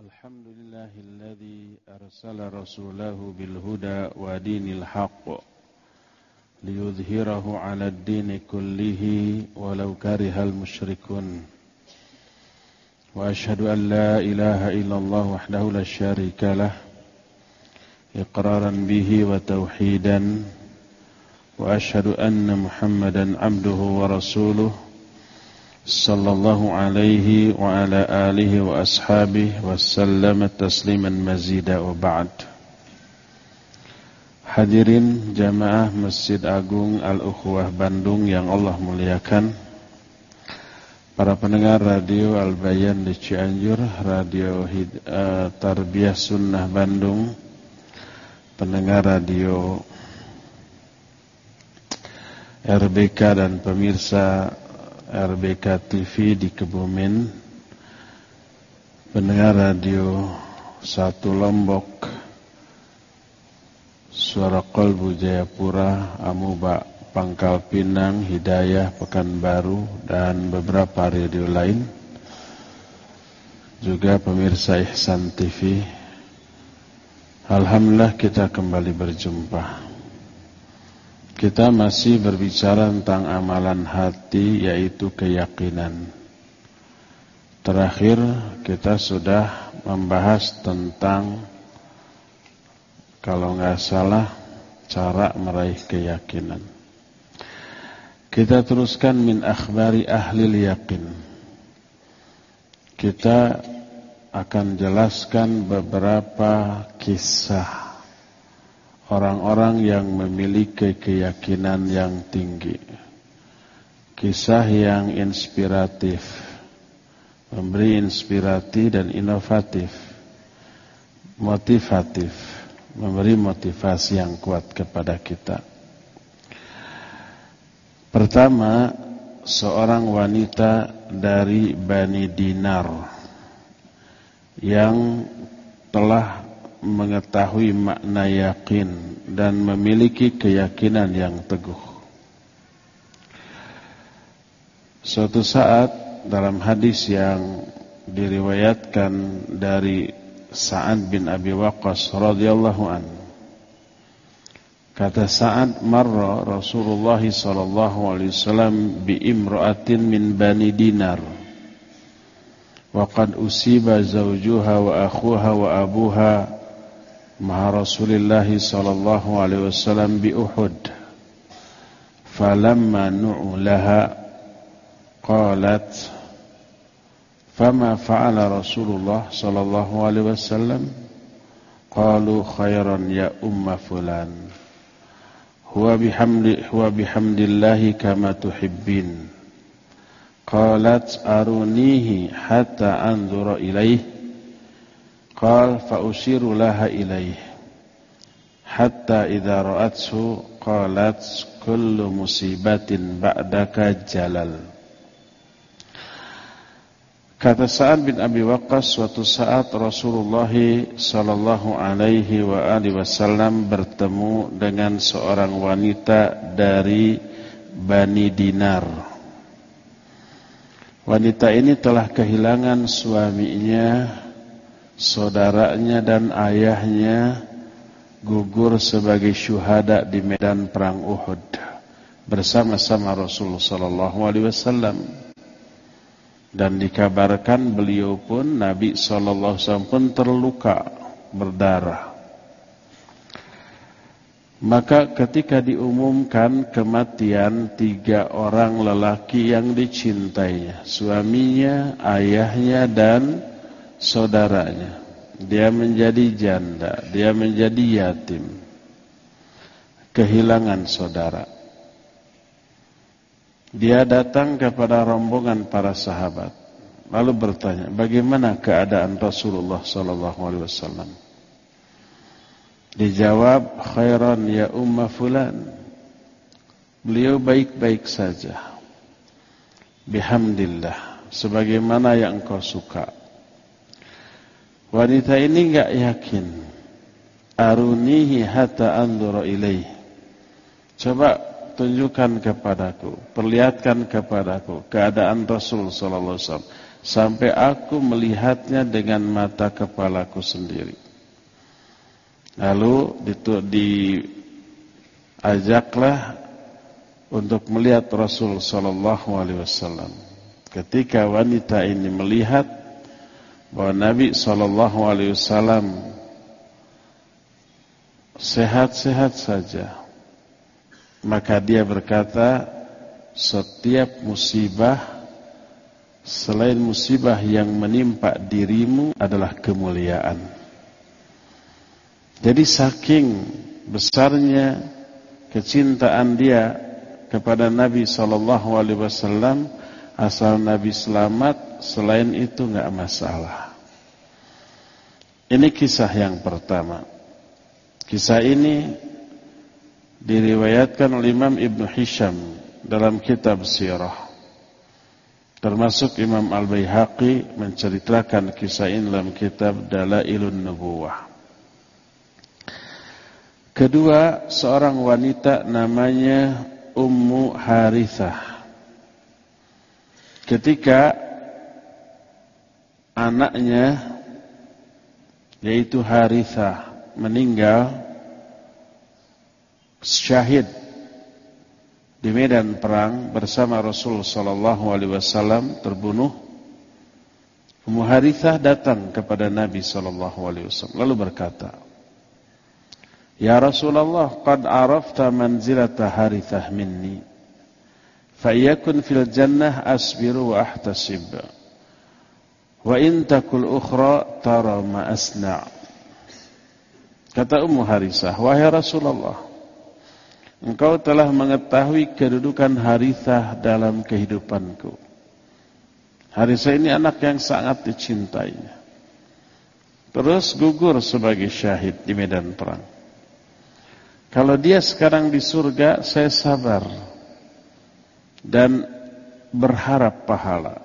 الحمد لله الذي أرسل رسوله بالهدى ودين الحق ليظهره على الدين كله ولو كره المشركون وأشهد أن لا إله إلا الله وحده لا شريك له إقرارا به وتوحيدا وأشهد أن محمدا عبده ورسوله صلى الله عليه وعلى آله وأصحابه وسلم تسليما مزيدا وبعد Hadirin jamaah Masjid Agung Al-Ukhwah Bandung yang Allah muliakan Para pendengar radio Al-Bayan di Cianjur Radio uh, Tarbiyah Sunnah Bandung Pendengar radio RBK dan pemirsa RBK TV di Kebumen. Pendengar radio Satu Lombok. Suara Kolbu Jayapura Amuba Pangkal Pinang Hidayah Pekanbaru Dan beberapa radio lain. Juga pemirsa Ihsan TV Alhamdulillah kita kembali berjumpa kita masih berbicara tentang amalan hati yaitu keyakinan. Terakhir kita sudah membahas tentang kalau nggak salah cara meraih keyakinan. Kita teruskan min akhbari ahli yakin. Kita akan jelaskan beberapa kisah orang-orang yang memiliki keyakinan yang tinggi. Kisah yang inspiratif, memberi inspirasi dan inovatif, motivatif, memberi motivasi yang kuat kepada kita. Pertama, seorang wanita dari Bani Dinar yang telah mengetahui makna yakin dan memiliki keyakinan yang teguh. Suatu saat dalam hadis yang diriwayatkan dari Sa'ad bin Abi Waqqas radhiyallahu an kata Sa'ad marra Rasulullah sallallahu alaihi wasallam bi imra'atin min Bani Dinar zawjuha wa akhuha wa abuha مع رسول الله صلى الله عليه وسلم بأحد. فلما نعوا لها قالت فما فعل رسول الله صلى الله عليه وسلم؟ قالوا خيرا يا أم فلان هو بحمد, هو بحمد الله كما تحبين. قالت أرونيه حتى أنظر إليه؟ Qal fa'usiru laha ilaih Hatta idha ra'atsu Qalats kullu musibatin ba'daka jalal. Kata Sa'ad bin Abi Waqqas suatu saat Rasulullah sallallahu alaihi wa alihi wasallam bertemu dengan seorang wanita dari Bani Dinar. Wanita ini telah kehilangan suaminya saudaranya dan ayahnya gugur sebagai syuhada di medan perang Uhud bersama-sama Rasulullah sallallahu alaihi wasallam. Dan dikabarkan beliau pun Nabi sallallahu alaihi wasallam pun terluka berdarah. Maka ketika diumumkan kematian tiga orang lelaki yang dicintainya suaminya ayahnya dan saudaranya. Dia menjadi janda, dia menjadi yatim. Kehilangan saudara. Dia datang kepada rombongan para sahabat. Lalu bertanya, bagaimana keadaan Rasulullah wasallam? Dijawab, khairan ya umma fulan. Beliau baik-baik saja. Bihamdillah, sebagaimana yang engkau suka. Wanita ini enggak yakin. Arunihi hatta anzura ilaih. Coba tunjukkan kepadaku, perlihatkan kepadaku keadaan Rasul sallallahu alaihi wasallam sampai aku melihatnya dengan mata kepalaku sendiri. Lalu diajaklah untuk melihat Rasul sallallahu alaihi wasallam. Ketika wanita ini melihat bahwa Nabi sallallahu alaihi wasallam sehat-sehat saja, maka dia berkata, setiap musibah selain musibah yang menimpa dirimu adalah kemuliaan. Jadi saking besarnya kecintaan dia kepada Nabi sallallahu alaihi wasallam, asal Nabi selamat, selain itu enggak masalah. Ini kisah yang pertama. Kisah ini diriwayatkan oleh Imam Ibn Hisham dalam kitab Sirah. Termasuk Imam Al-Baihaqi menceritakan kisah ini dalam kitab Dalailun Nubuwah. Kedua, seorang wanita namanya Ummu Harithah. Ketika anaknya yaitu Harithah meninggal syahid di medan perang bersama Rasul sallallahu alaihi wasallam terbunuh. Ummu Harithah datang kepada Nabi sallallahu alaihi wasallam lalu berkata Ya Rasulullah qad arafta manzilata Harithah minni fa yakun fil jannah asbiru wa ahtasib wa in takul ukhra tara ma asna' Kata Ummu Harithah wahai Rasulullah Engkau telah mengetahui kedudukan Harithah dalam kehidupanku. Harithah ini anak yang sangat dicintainya. Terus gugur sebagai syahid di medan perang. Kalau dia sekarang di surga, saya sabar. Dan berharap pahala.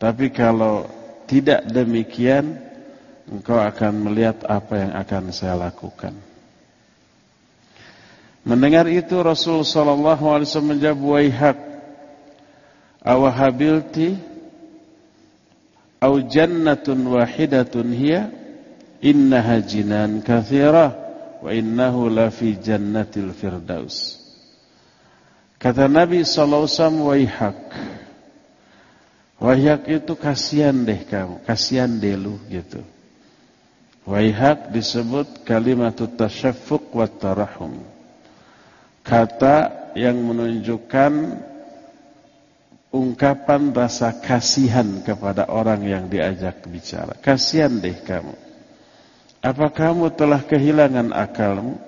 Tapi kalau tidak demikian, engkau akan melihat apa yang akan saya lakukan. Mendengar itu Rasul sallallahu alaihi wasallam menjawab waihak awahabilti au jannatun wahidatun hiya innaha jinan kathirah wa innahu la fi jannatil firdaus Kata Nabi sallallahu alaihi wasallam waihak Waihak itu kasihan deh kamu, kasihan deh lu gitu. Waihak disebut kalimat tasyaffuq wa tarahum kata yang menunjukkan ungkapan rasa kasihan kepada orang yang diajak bicara. Kasihan deh kamu. Apa kamu telah kehilangan akalmu?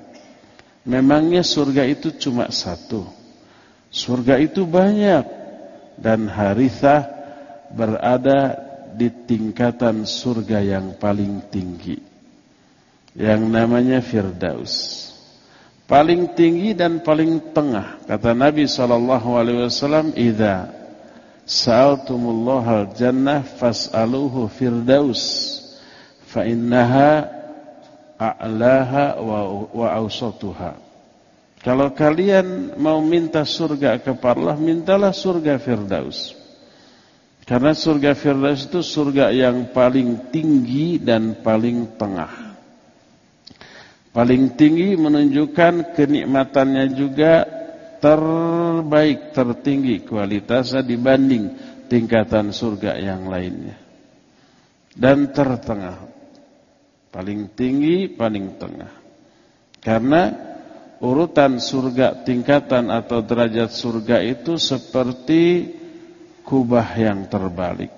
Memangnya surga itu cuma satu. Surga itu banyak. Dan Harithah berada di tingkatan surga yang paling tinggi. Yang namanya Firdaus paling tinggi dan paling tengah. Kata Nabi sallallahu alaihi wasallam, "Idza sa'altumullaha al-jannah fas'aluhu firdaus fa innaha a'laha wa, wa awsatuha." Kalau kalian mau minta surga kepada Allah, mintalah surga Firdaus. Karena surga Firdaus itu surga yang paling tinggi dan paling tengah. Paling tinggi menunjukkan kenikmatannya juga terbaik, tertinggi kualitasnya dibanding tingkatan surga yang lainnya. Dan tertengah. Paling tinggi, paling tengah. Karena urutan surga, tingkatan atau derajat surga itu seperti kubah yang terbalik.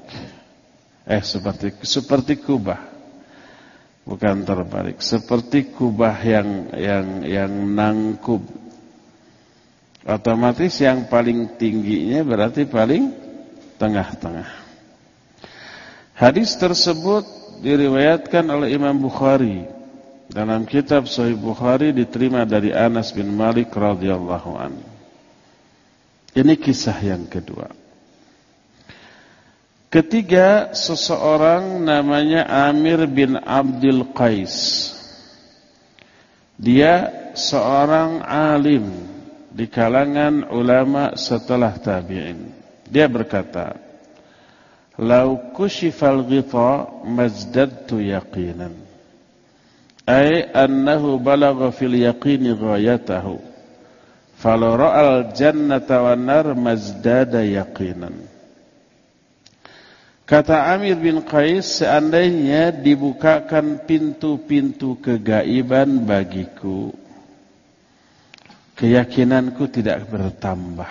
Eh seperti seperti kubah. Bukan terbalik. Seperti kubah yang yang yang nangkub. Otomatis yang paling tingginya berarti paling tengah-tengah. Hadis tersebut diriwayatkan oleh Imam Bukhari. Dalam kitab Sahih Bukhari diterima dari Anas bin Malik radhiyallahu anhu. Ini kisah yang kedua Ketiga, seseorang namanya Amir bin Abdul Qais. Dia seorang alim di kalangan ulama setelah tabi'in. Dia berkata, "Lau kushifal ghita mazdadtu yaqinan." Ay annahu balagha fil yaqini ghayatahu. Falau ra'al jannata wan nar mazdada yaqinan. Kata Amir bin Qais, seandainya dibukakan pintu-pintu kegaiban bagiku, keyakinanku tidak bertambah.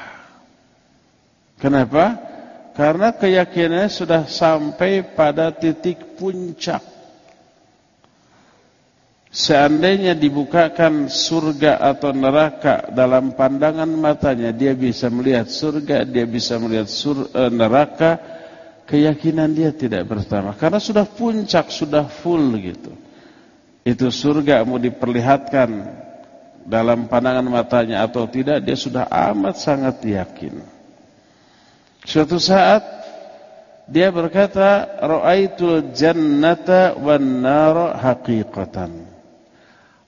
Kenapa? Karena keyakinannya sudah sampai pada titik puncak. Seandainya dibukakan surga atau neraka dalam pandangan matanya, dia bisa melihat surga, dia bisa melihat sur, e, neraka, keyakinan dia tidak bertambah karena sudah puncak, sudah full gitu. Itu surga mau diperlihatkan dalam pandangan matanya atau tidak, dia sudah amat sangat yakin. Suatu saat dia berkata, "Ra'aitul jannata wan nara haqiqatan."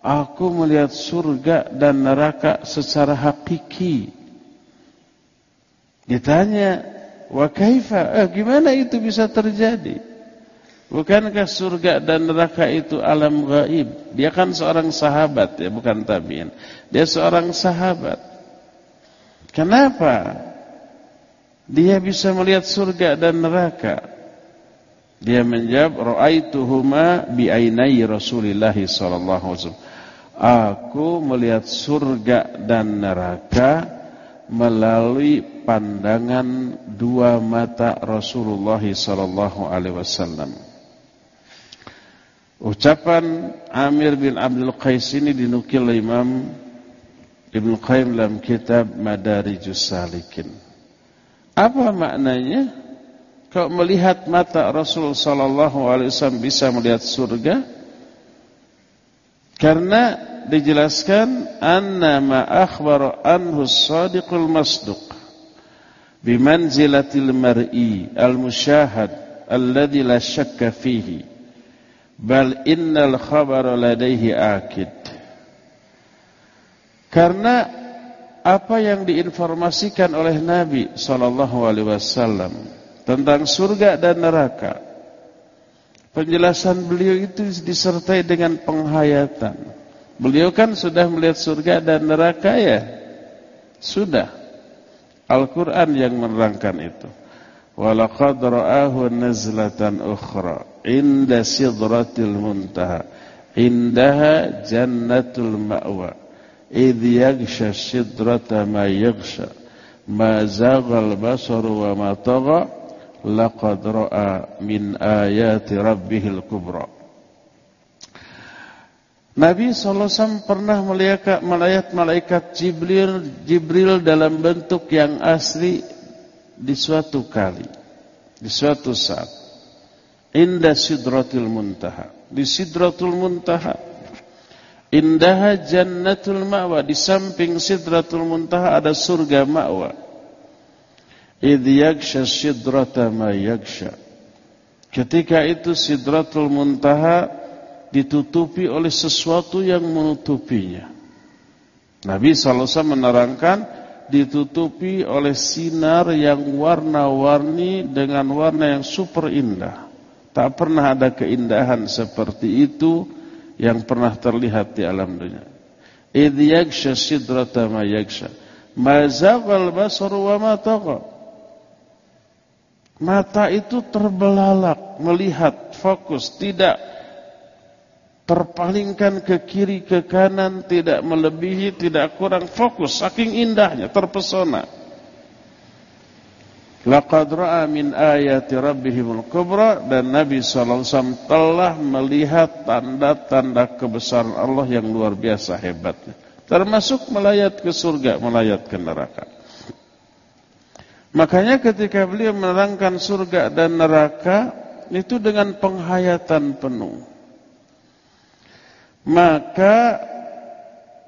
Aku melihat surga dan neraka secara hakiki. Ditanya, Wa kaifa? Eh, gimana itu bisa terjadi? Bukankah surga dan neraka itu alam gaib? Dia kan seorang sahabat ya, bukan tabiin. Dia seorang sahabat. Kenapa? Dia bisa melihat surga dan neraka. Dia menjawab, "Ra'aituhuma bi'ainai Rasulillah sallallahu alaihi wasallam." Aku melihat surga dan neraka melalui pandangan dua mata Rasulullah sallallahu alaihi wasallam. Ucapan Amir bin Abdul Qais ini dinukil oleh Imam Ibn Qayyim dalam kitab Madarijus Salikin. Apa maknanya? Kalau melihat mata Rasul sallallahu alaihi wasallam bisa melihat surga? Karena dijelaskan anna ma akhbara anhu as-sadiqul masduq bimanzilatil mar'i al-musyahad alladhi la syakka fihi bal innal khabara ladaihi akid. Karena apa yang diinformasikan oleh Nabi sallallahu alaihi wasallam tentang surga dan neraka penjelasan beliau itu disertai dengan penghayatan Beliau kan sudah melihat surga dan neraka ya? Sudah. Al-Quran yang menerangkan itu. Walaqad ra'ahu nazlatan ukhra inda sidratil muntaha indaha jannatul ma'wa idh yaghsha sidrata ma yaghsha ma zaghal basaru wa ma tagha laqad ra'a min ayati rabbihil kubra Nabi SAW pernah melihat malaikat Jibril, Jibril dalam bentuk yang asli di suatu kali, di suatu saat. Indah sidratul muntaha. Di sidratul muntaha. Indah jannatul ma'wa. Di samping sidratul muntaha ada surga ma'wa. Idh yaksha sidrata ma yaksha. Ketika itu sidratul muntaha ditutupi oleh sesuatu yang menutupinya. Nabi SAW menerangkan ditutupi oleh sinar yang warna-warni dengan warna yang super indah. Tak pernah ada keindahan seperti itu yang pernah terlihat di alam dunia. Idh yagsha sidrata ma yagsha. Ma zaghal basar wa ma Mata itu terbelalak, melihat, fokus, tidak terpalingkan ke kiri ke kanan tidak melebihi tidak kurang fokus saking indahnya terpesona. Laqad ra'a min ayati rabbihimul kubra dan Nabi sallallahu alaihi wasallam telah melihat tanda-tanda kebesaran Allah yang luar biasa hebatnya. Termasuk melayat ke surga melayat ke neraka. Makanya ketika beliau menerangkan surga dan neraka itu dengan penghayatan penuh maka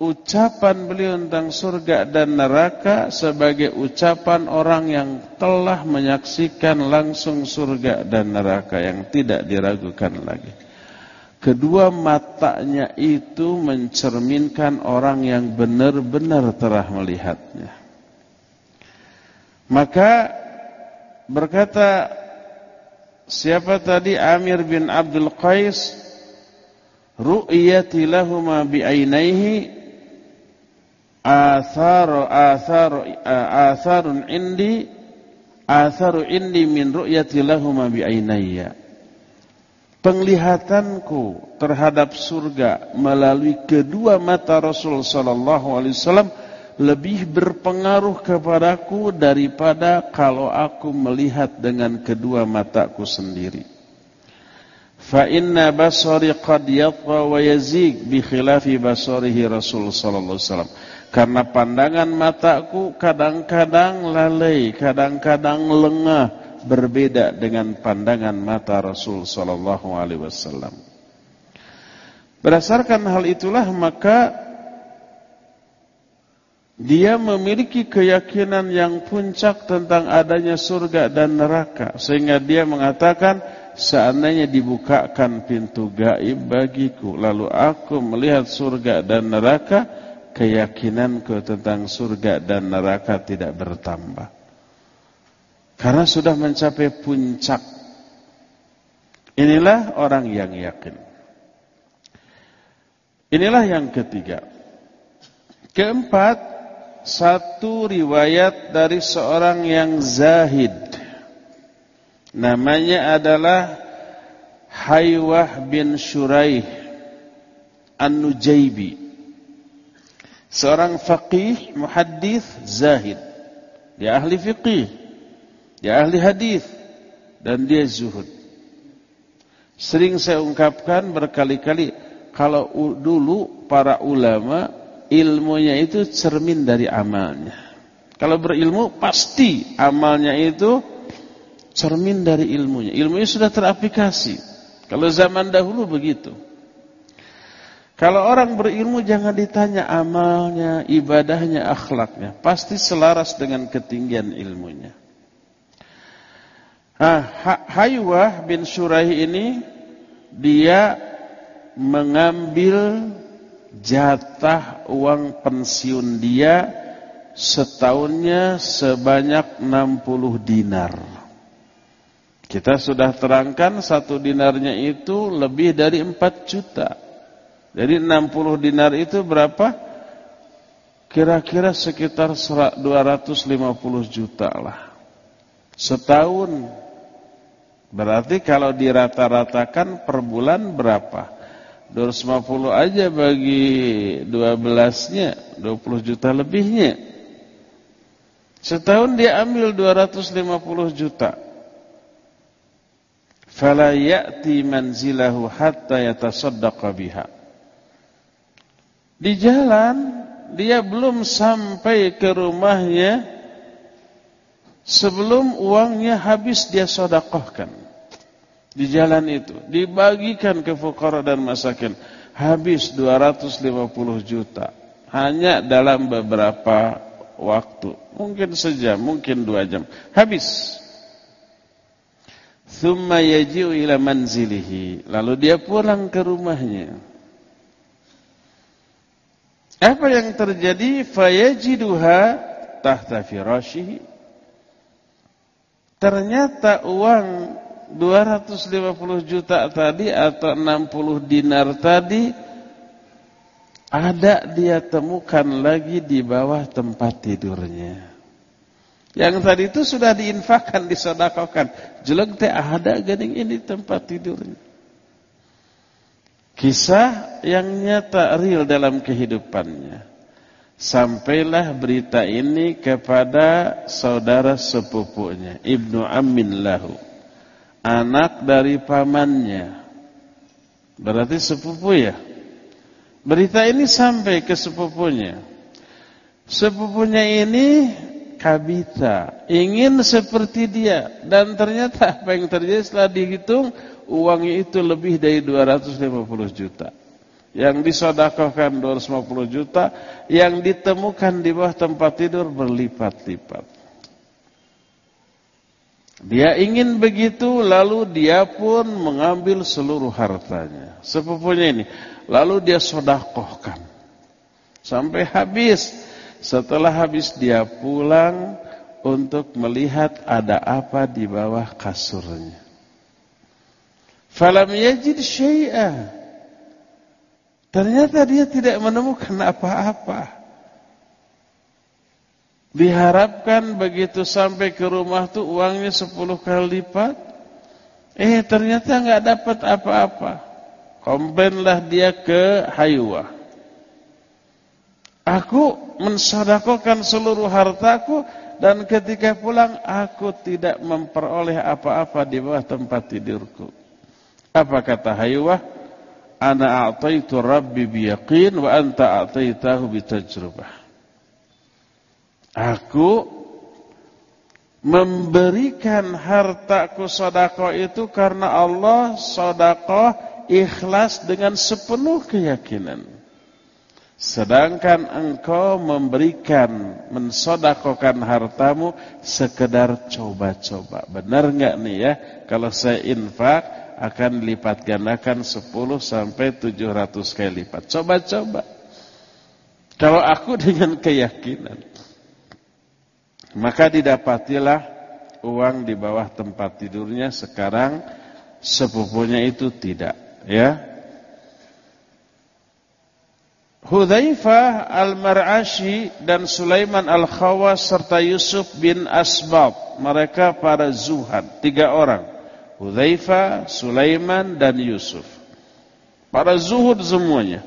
ucapan beliau tentang surga dan neraka sebagai ucapan orang yang telah menyaksikan langsung surga dan neraka yang tidak diragukan lagi. kedua matanya itu mencerminkan orang yang benar-benar telah melihatnya. Maka berkata siapa tadi Amir bin Abdul Qais ru'yati lahuma bi'ainaihi atharu atharu atharun indi atharu indi min ru'yati lahuma bi'ainayya penglihatanku terhadap surga melalui kedua mata Rasul sallallahu alaihi wasallam lebih berpengaruh kepadaku daripada kalau aku melihat dengan kedua mataku sendiri. Fa inna basari qad yatwa wa yazig bi khilafi basarihi Rasul sallallahu. Karena pandangan mataku kadang-kadang lalai, kadang-kadang lengah, berbeda dengan pandangan mata Rasul sallallahu alaihi wasallam. Berdasarkan hal itulah maka dia memiliki keyakinan yang puncak tentang adanya surga dan neraka sehingga dia mengatakan seandainya dibukakan pintu gaib bagiku lalu aku melihat surga dan neraka keyakinanku tentang surga dan neraka tidak bertambah karena sudah mencapai puncak. Inilah orang yang yakin. Inilah yang ketiga. Keempat, satu riwayat dari seorang yang zahid. Namanya adalah Haywah bin Shuraih An-Nujaybi. Seorang faqih, muhaddis, zahid. Dia ahli fiqih. Dia ahli hadis dan dia zuhud. Sering saya ungkapkan berkali-kali kalau dulu para ulama ilmunya itu cermin dari amalnya. Kalau berilmu pasti amalnya itu cermin dari ilmunya. Ilmunya sudah teraplikasi. Kalau zaman dahulu begitu. Kalau orang berilmu jangan ditanya amalnya, ibadahnya, akhlaknya. Pasti selaras dengan ketinggian ilmunya. Nah, Haywah bin Suraih ini dia mengambil jatah uang pensiun dia setahunnya sebanyak 60 dinar. Kita sudah terangkan satu dinarnya itu lebih dari 4 juta. Jadi 60 dinar itu berapa? Kira-kira sekitar 250 juta lah. Setahun Berarti kalau dirata-ratakan per bulan berapa? 250 aja bagi 12-nya, 20 juta lebihnya. Setahun dia ambil 250 juta. Fala ya'ti manzilahu hatta yatasaddaqa biha. Di jalan dia belum sampai ke rumahnya sebelum uangnya habis dia sodakohkan. Di jalan itu dibagikan ke fukara dan masakin habis 250 juta. Hanya dalam beberapa waktu. Mungkin sejam mungkin dua jam. Habis thumma yaji'u ila manzilihi. Lalu dia pulang ke rumahnya. Apa yang terjadi? Fayajiduha tahta firashihi. Ternyata uang 250 juta tadi atau 60 dinar tadi ada dia temukan lagi di bawah tempat tidurnya. Yang tadi itu sudah diinfakkan, disodakokan. Jelek teh ada gading ini tempat tidurnya. Kisah yang nyata real dalam kehidupannya. Sampailah berita ini kepada saudara sepupunya, Ibnu Amin lahu anak dari pamannya. Berarti sepupu ya. Berita ini sampai ke sepupunya. Sepupunya ini kabita, ingin seperti dia dan ternyata apa yang terjadi setelah dihitung uangnya itu lebih dari 250 juta. Yang disodakohkan 250 juta, yang ditemukan di bawah tempat tidur berlipat-lipat. Dia ingin begitu lalu dia pun mengambil seluruh hartanya. Sepupunya ini. Lalu dia sodakohkan. Sampai habis. Setelah habis dia pulang untuk melihat ada apa di bawah kasurnya. Falam yajid syai'ah. Ternyata dia tidak menemukan apa-apa. Diharapkan begitu sampai ke rumah tuh uangnya sepuluh kali lipat. Eh ternyata nggak dapat apa-apa. Komplainlah dia ke Haywa. Aku mensodakokan seluruh hartaku dan ketika pulang aku tidak memperoleh apa-apa di bawah tempat tidurku. Apa kata Haywa? Ana a'taitu rabbi biyaqin wa anta a'taitahu bitajrubah. Aku memberikan hartaku sodako itu karena Allah sodako ikhlas dengan sepenuh keyakinan. Sedangkan engkau memberikan, mensodakokan hartamu sekedar coba-coba. Benar nggak nih ya? Kalau saya infak akan lipat gandakan 10 sampai 700 kali lipat. Coba-coba. Kalau aku dengan keyakinan. Maka didapatilah uang di bawah tempat tidurnya sekarang sepupunya itu tidak, ya. Hudzaifah al-Mar'ashi dan Sulaiman al-Khawas serta Yusuf bin Asbab, mereka para zuhad, tiga orang. Hudzaifah, Sulaiman dan Yusuf. Para zuhud semuanya.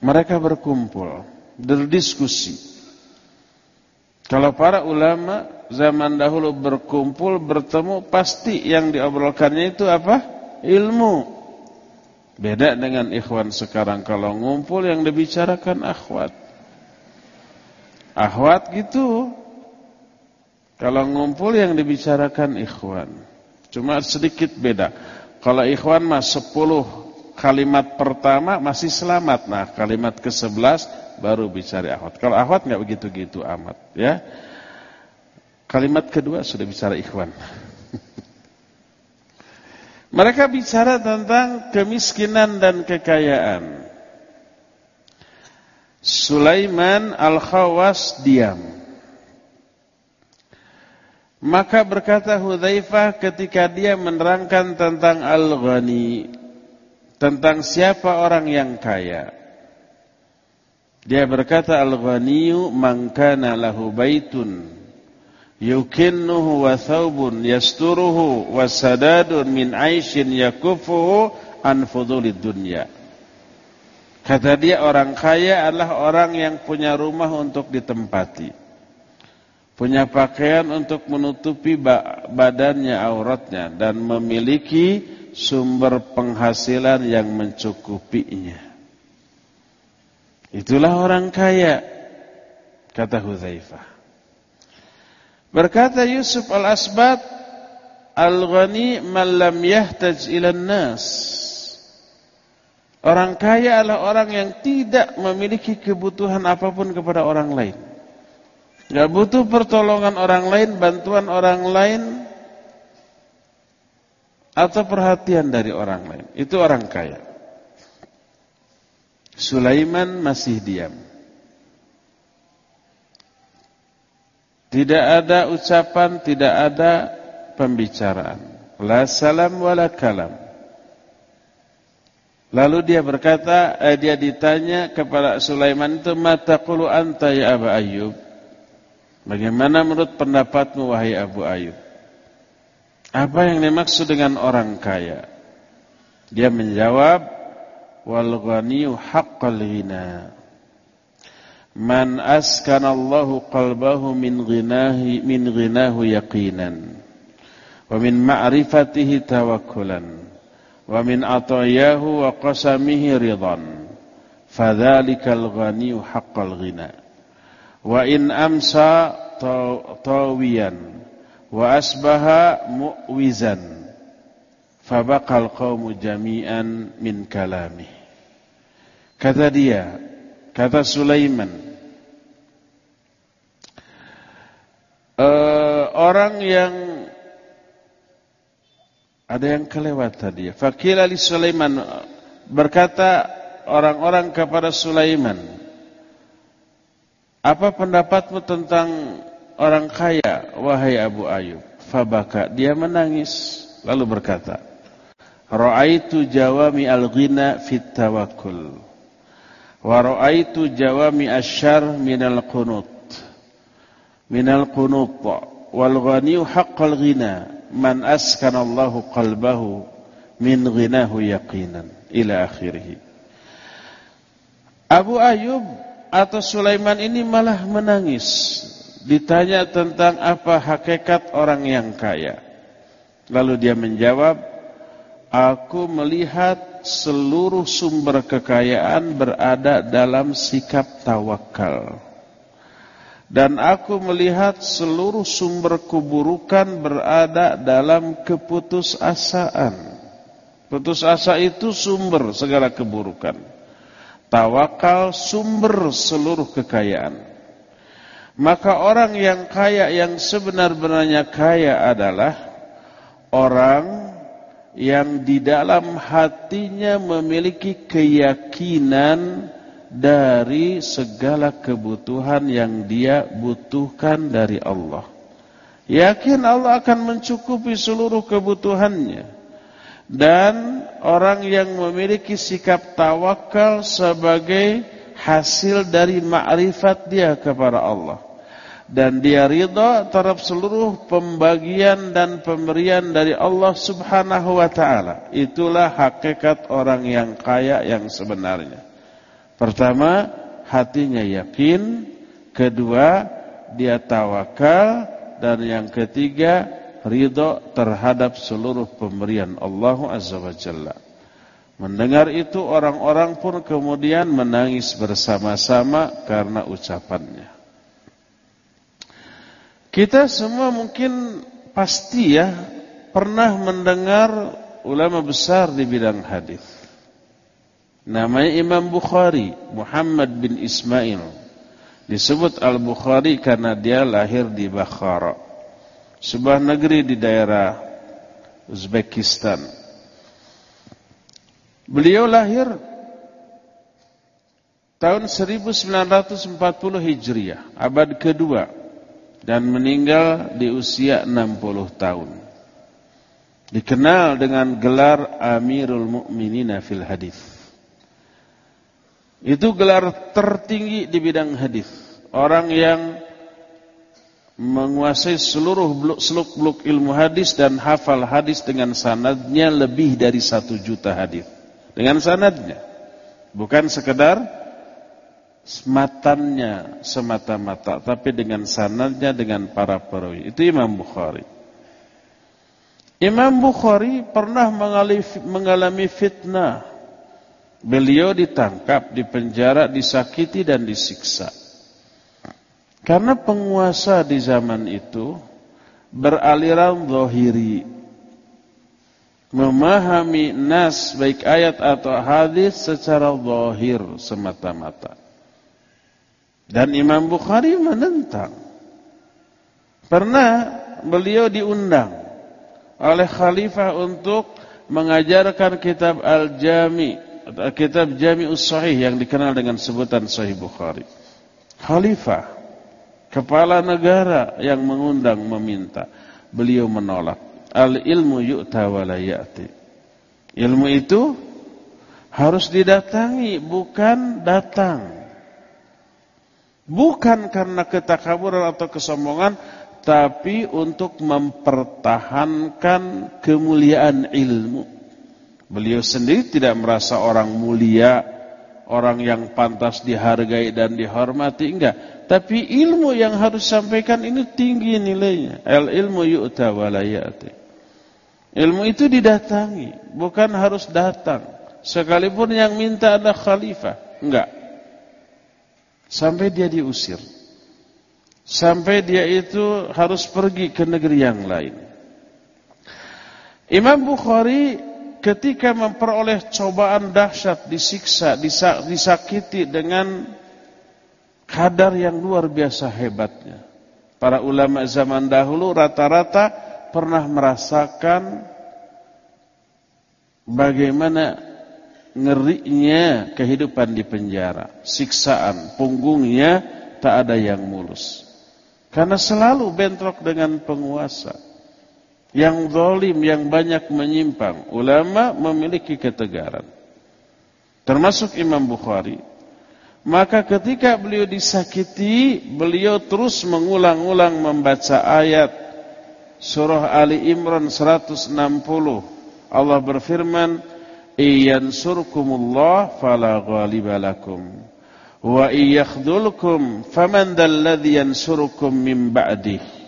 Mereka berkumpul, berdiskusi kalau para ulama zaman dahulu berkumpul, bertemu, pasti yang diobrolkannya itu apa? Ilmu. Beda dengan ikhwan sekarang. Kalau ngumpul yang dibicarakan akhwat. Akhwat gitu. Kalau ngumpul yang dibicarakan ikhwan. Cuma sedikit beda. Kalau ikhwan mah 10 kalimat pertama masih selamat. Nah kalimat ke-11 baru bicara akhwat. Kalau akhwat nggak begitu-gitu amat, ya. Kalimat kedua sudah bicara ikhwan. Mereka bicara tentang kemiskinan dan kekayaan. Sulaiman Al-Khawas diam. Maka berkata Hudzaifah ketika dia menerangkan tentang Al-Ghani, tentang siapa orang yang kaya. Dia berkata al-ghaniyu man kana lahu baitun yukinnuhu wa thawbun yasturuhu wa sadadun min aishin yakufuhu an fudulid dunya. Kata dia orang kaya adalah orang yang punya rumah untuk ditempati. Punya pakaian untuk menutupi badannya, auratnya dan memiliki sumber penghasilan yang mencukupinya. Itulah orang kaya kata Hudzaifah. Berkata Yusuf al-Asbat, "Al-ghani man lam yahtaj ila nas." Orang kaya adalah orang yang tidak memiliki kebutuhan apa pun kepada orang lain. Gak butuh pertolongan orang lain, bantuan orang lain, atau perhatian dari orang lain. Itu orang kaya. Sulaiman masih diam. Tidak ada ucapan, tidak ada pembicaraan. La salam wala kalam. Lalu dia berkata, eh, dia ditanya kepada Sulaiman itu, mata kulu anta ya Abu Ayyub. Bagaimana menurut pendapatmu wahai Abu Ayyub? Apa yang dimaksud dengan orang kaya? Dia menjawab, wal ghaniyu haqqal ghina man askana Allahu qalbahu min ghinahi min ghinahu yaqinan. Wa min ma'rifatihi tawakkulan. Wa min atayahu wa qasamihi ridan fadzalikal ghaniyu haqqal ghina. Wa in amsa tawiyan. Wa asbaha mu'wizan. Fabaqal qawmu jami'an min. Kata dia, kata Sulaiman, uh, orang yang ada yang kelewat tadi. Fakil Ali Sulaiman berkata orang-orang kepada Sulaiman, apa pendapatmu tentang orang kaya, wahai Abu Ayub? Fabaka, dia menangis, lalu berkata, Ra'aitu jawami al-ghina fit tawakkul. Wa ra'aitu jawami asyar minal qunut. Minal qunut. Wal ghaniyu haqqal ghina man askanallahu qalbahu min ghinahu yaqinan ila akhirih. Abu Ayub atau Sulaiman ini malah menangis ditanya tentang apa hakikat orang yang kaya. Lalu dia menjawab, aku melihat seluruh sumber kekayaan berada dalam sikap tawakal. Dan aku melihat seluruh sumber keburukan berada dalam keputusasaan. Putus asa itu sumber segala keburukan. Tawakal sumber seluruh kekayaan. Maka orang yang kaya yang sebenar-benarnya kaya adalah orang yang di dalam hatinya memiliki keyakinan dari segala kebutuhan yang dia butuhkan dari Allah. Yakin Allah akan mencukupi seluruh kebutuhannya. Dan orang yang memiliki sikap tawakal sebagai hasil dari ma'rifat dia kepada Allah. Dan dia ridha terhadap seluruh pembagian dan pemberian dari Allah subhanahu wa ta'ala. Itulah hakikat orang yang kaya yang sebenarnya. Pertama, hatinya yakin. Kedua, dia tawakal. Dan yang ketiga, ridho terhadap seluruh pemberian Allah Azza wa Jalla. Mendengar itu orang-orang pun kemudian menangis bersama-sama karena ucapannya. Kita semua mungkin pasti ya pernah mendengar ulama besar di bidang hadis. Namanya Imam Bukhari, Muhammad bin Ismail. Disebut Al-Bukhari karena dia lahir di Bukhara. Sebuah negeri di daerah Uzbekistan. Beliau lahir tahun 1940 Hijriah, abad kedua. Dan meninggal di usia 60 tahun. Dikenal dengan gelar Amirul Mukminina fil Hadis. Itu gelar tertinggi di bidang hadis. Orang yang menguasai seluruh seluk-beluk ilmu hadis dan hafal hadis dengan sanadnya lebih dari satu juta hadis. Dengan sanadnya. Bukan sekedar sematannya semata-mata. Tapi dengan sanadnya dengan para perawi. Itu Imam Bukhari. Imam Bukhari pernah mengalami fitnah Beliau ditangkap, dipenjara, disakiti dan disiksa. Karena penguasa di zaman itu beraliran zahiri. Memahami nas baik ayat atau hadis secara zahir semata-mata. Dan Imam Bukhari menentang. Pernah beliau diundang oleh khalifah untuk mengajarkan kitab Al-Jami' kitab Jami'us Sahih yang dikenal dengan sebutan Sahih Bukhari. Khalifah, kepala negara yang mengundang meminta, beliau menolak. Al ilmu yu'ta wa la ya'ti. Ilmu itu harus didatangi, bukan datang. Bukan karena ketakaburan atau kesombongan, tapi untuk mempertahankan kemuliaan ilmu. Beliau sendiri tidak merasa orang mulia, orang yang pantas dihargai dan dihormati, enggak. Tapi ilmu yang harus sampaikan ini tinggi nilainya. El ilmu yu'ta walayati. Ilmu itu didatangi, bukan harus datang. Sekalipun yang minta ada khalifah, enggak. Sampai dia diusir. Sampai dia itu harus pergi ke negeri yang lain. Imam Bukhari ketika memperoleh cobaan dahsyat, disiksa, disakiti dengan kadar yang luar biasa hebatnya. Para ulama zaman dahulu rata-rata pernah merasakan bagaimana ngerinya kehidupan di penjara, siksaan, punggungnya tak ada yang mulus. Karena selalu bentrok dengan penguasa. Yang zalim, yang banyak menyimpang. Ulama memiliki ketegaran. Termasuk Imam Bukhari maka ketika beliau disakiti, beliau terus mengulang-ulang membaca ayat surah Ali Imran 160. Allah berfirman, "Iyansurkumullah fala ghaliba lakum wa iyakhdhulkum faman dalladhi yansurukum min ba'dih."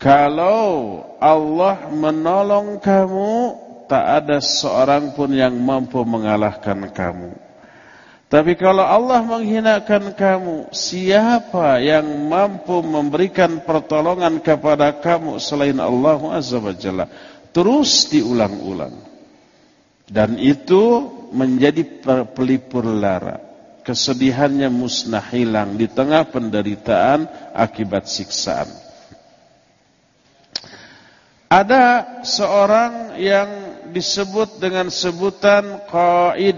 Kalau Allah menolong kamu, tak ada seorang pun yang mampu mengalahkan kamu. Tapi kalau Allah menghinakan kamu, siapa yang mampu memberikan pertolongan kepada kamu selain Allah Azza wa Jalla? Terus diulang-ulang. Dan itu menjadi pelipur lara. Kesedihannya musnah hilang di tengah penderitaan akibat siksaan. Ada seorang yang disebut dengan sebutan qaid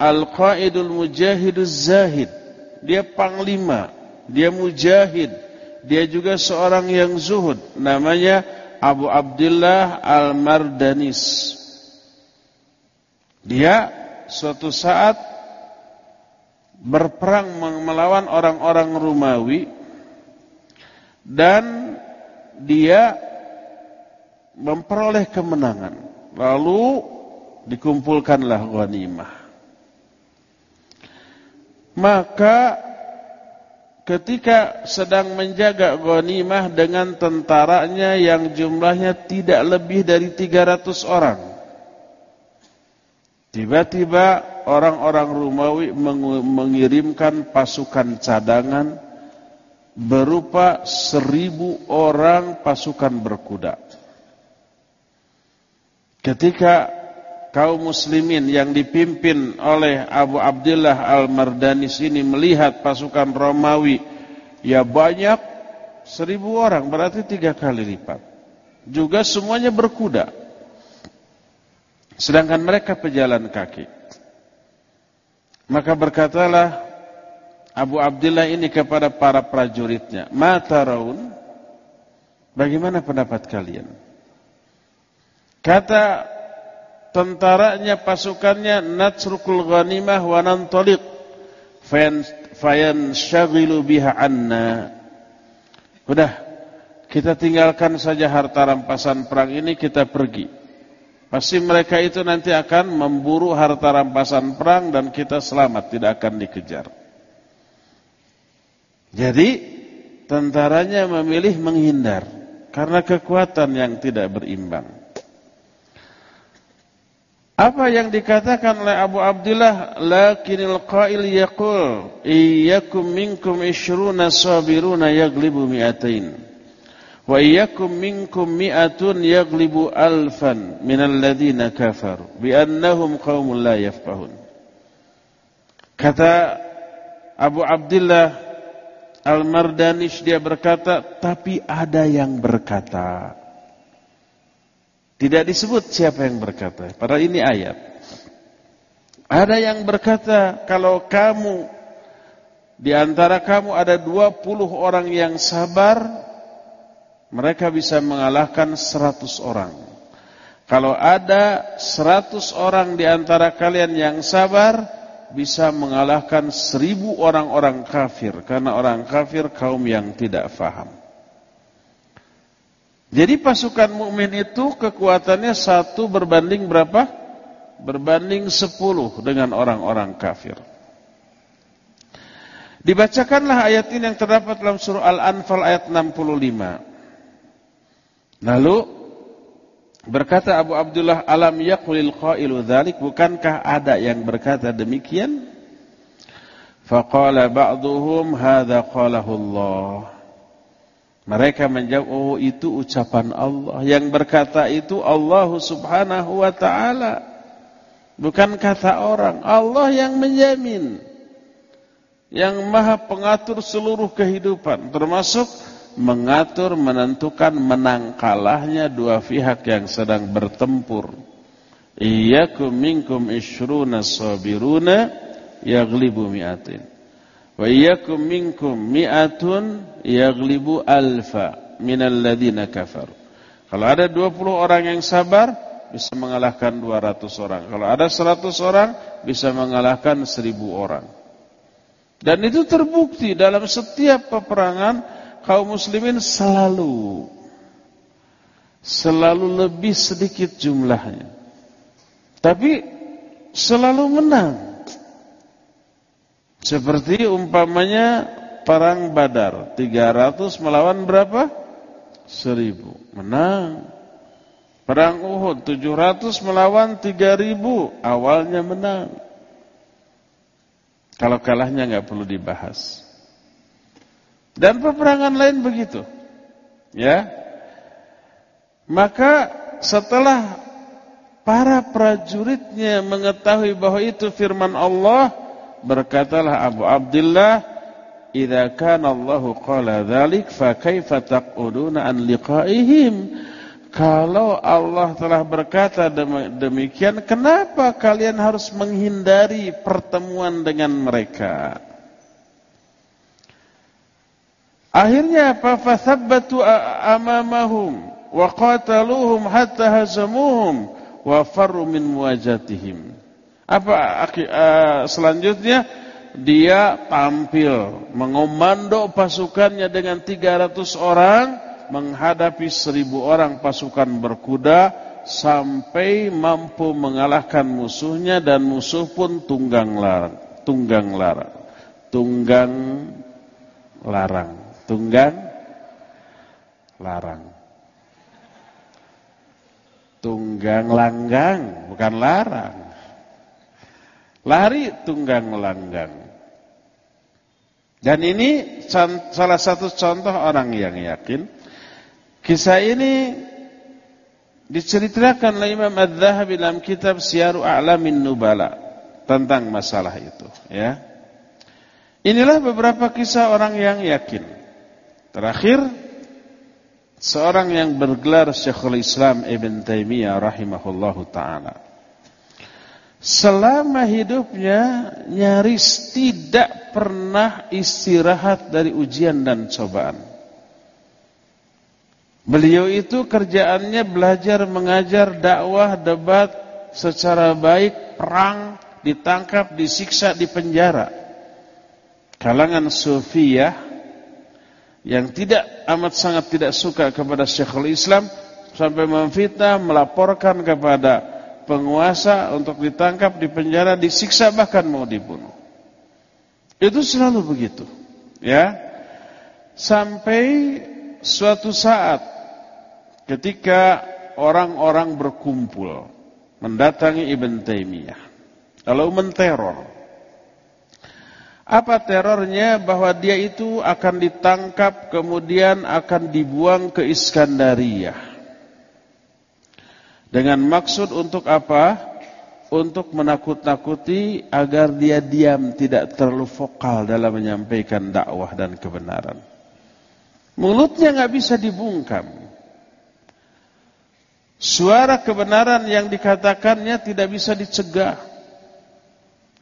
Al-Qaidul Mujahiduz Zahid. Dia panglima, dia mujahid. Dia juga seorang yang zuhud. Namanya Abu Abdullah Al-Mardanis. Dia suatu saat berperang melawan orang-orang Rumawi dan dia memperoleh kemenangan. Lalu dikumpulkanlah ghanimah. Maka ketika sedang menjaga ghanimah dengan tentaranya yang jumlahnya tidak lebih dari 300 orang. Tiba-tiba orang-orang Romawi mengirimkan pasukan cadangan berupa seribu orang pasukan berkuda. Ketika kaum muslimin yang dipimpin oleh Abu Abdullah Al-Mardanis ini melihat pasukan Romawi ya banyak seribu orang berarti tiga kali lipat. Juga semuanya berkuda. Sedangkan mereka pejalan kaki. Maka berkatalah Abu Abdullah ini kepada para prajuritnya mata raun bagaimana pendapat kalian kata tentaranya pasukannya natsrukul ghanimah wa nantaliq fayan syaghilu biha anna. Udah kita tinggalkan saja harta rampasan perang ini kita pergi. Pasti mereka itu nanti akan memburu harta rampasan perang dan kita selamat tidak akan dikejar. Jadi tentaranya memilih menghindar karena kekuatan yang tidak berimbang apa yang dikatakan oleh Abu Abdullah? Lakinil qail yaqul iyyakum minkum ishruna sabiruna yaglibu mi'atain wa iyyakum minkum mi'atun yaglibu alfan minal ladzina kafaru bi annahum qaumun la yafqahun. Kata Abu Abdullah Al-Mardanish dia berkata tapi ada yang berkata tidak disebut siapa yang berkata. Padahal ini ayat. Ada yang berkata kalau kamu di antara kamu ada 20 orang yang sabar, mereka bisa mengalahkan 100 orang. Kalau ada 100 orang di antara kalian yang sabar, bisa mengalahkan 1000 orang-orang kafir karena orang kafir kaum yang tidak faham. Jadi pasukan mukmin itu kekuatannya satu berbanding berapa? Berbanding sepuluh dengan orang-orang kafir. Dibacakanlah ayat ini yang terdapat dalam surah Al-Anfal ayat 65. Lalu berkata Abu Abdullah alam yaqulil qailu dzalik bukankah ada yang berkata demikian? Faqala ba'dhum hadza qalahu Allah. Mereka menjawab, oh itu ucapan Allah. Yang berkata itu Allah subhanahu wa ta'ala. Bukan kata orang. Allah yang menjamin. Yang maha pengatur seluruh kehidupan. Termasuk mengatur, menentukan menang kalahnya dua pihak yang sedang bertempur. Iyyakum minkum ishruna sabiruna yaglibu mi'atin. Wa iyyakum minkum mi'atun yaglibu alfa minal ladina kafar. Kalau ada 20 orang yang sabar bisa mengalahkan 200 orang. Kalau ada 100 orang bisa mengalahkan 1000 orang. Dan itu terbukti dalam setiap peperangan kaum muslimin selalu selalu lebih sedikit jumlahnya. Tapi selalu menang. Seperti umpamanya perang Badar, 300 melawan berapa? 1000. Menang. Perang Uhud 700 melawan 3000, awalnya menang. Kalau kalahnya nggak perlu dibahas. Dan peperangan lain begitu. Ya. Maka setelah para prajuritnya mengetahui bahwa itu firman Allah, berkatalah Abu Abdullah, "Idza kana Allahu qala dzalik fa kaifa taquduna an liqa'ihim?" Kalau Allah telah berkata demikian, kenapa kalian harus menghindari pertemuan dengan mereka? Akhirnya apa? Fathabbatu amamahum wa qataluhum hatta hazamuhum wa farru min muwajatihim. Apa selanjutnya? Dia tampil mengomando pasukannya dengan 300 orang menghadapi seribu orang pasukan berkuda sampai mampu mengalahkan musuhnya dan musuh pun tunggang larang, tunggang larang, tunggang larang, tunggang larang, tunggang langgang, bukan larang, lari tunggang langgang. Dan ini salah satu contoh orang yang yakin Kisah ini diceritakan oleh Imam Adz-Dzahabi dalam kitab Syiaru A'lamin Nubala tentang masalah itu, ya. Inilah beberapa kisah orang yang yakin. Terakhir seorang yang bergelar Syekhul Islam Ibn Taimiyah rahimahullahu taala. Selama hidupnya nyaris tidak pernah istirahat dari ujian dan cobaan. Beliau itu kerjaannya belajar, mengajar, dakwah, debat secara baik, perang, ditangkap, disiksa, dipenjara. Kalangan Sufiyah yang tidak amat sangat tidak suka kepada Syekhul Islam sampai memfitnah, melaporkan kepada penguasa untuk ditangkap, dipenjara, disiksa bahkan mau dibunuh. Itu selalu begitu. Ya. Sampai suatu saat ketika orang-orang berkumpul mendatangi Ibn Taimiyah lalu menteror apa terornya bahwa dia itu akan ditangkap kemudian akan dibuang ke Iskandariyah dengan maksud untuk apa? Untuk menakut-nakuti agar dia diam tidak terlalu vokal dalam menyampaikan dakwah dan kebenaran. Mulutnya nggak bisa dibungkam. Suara kebenaran yang dikatakannya tidak bisa dicegah.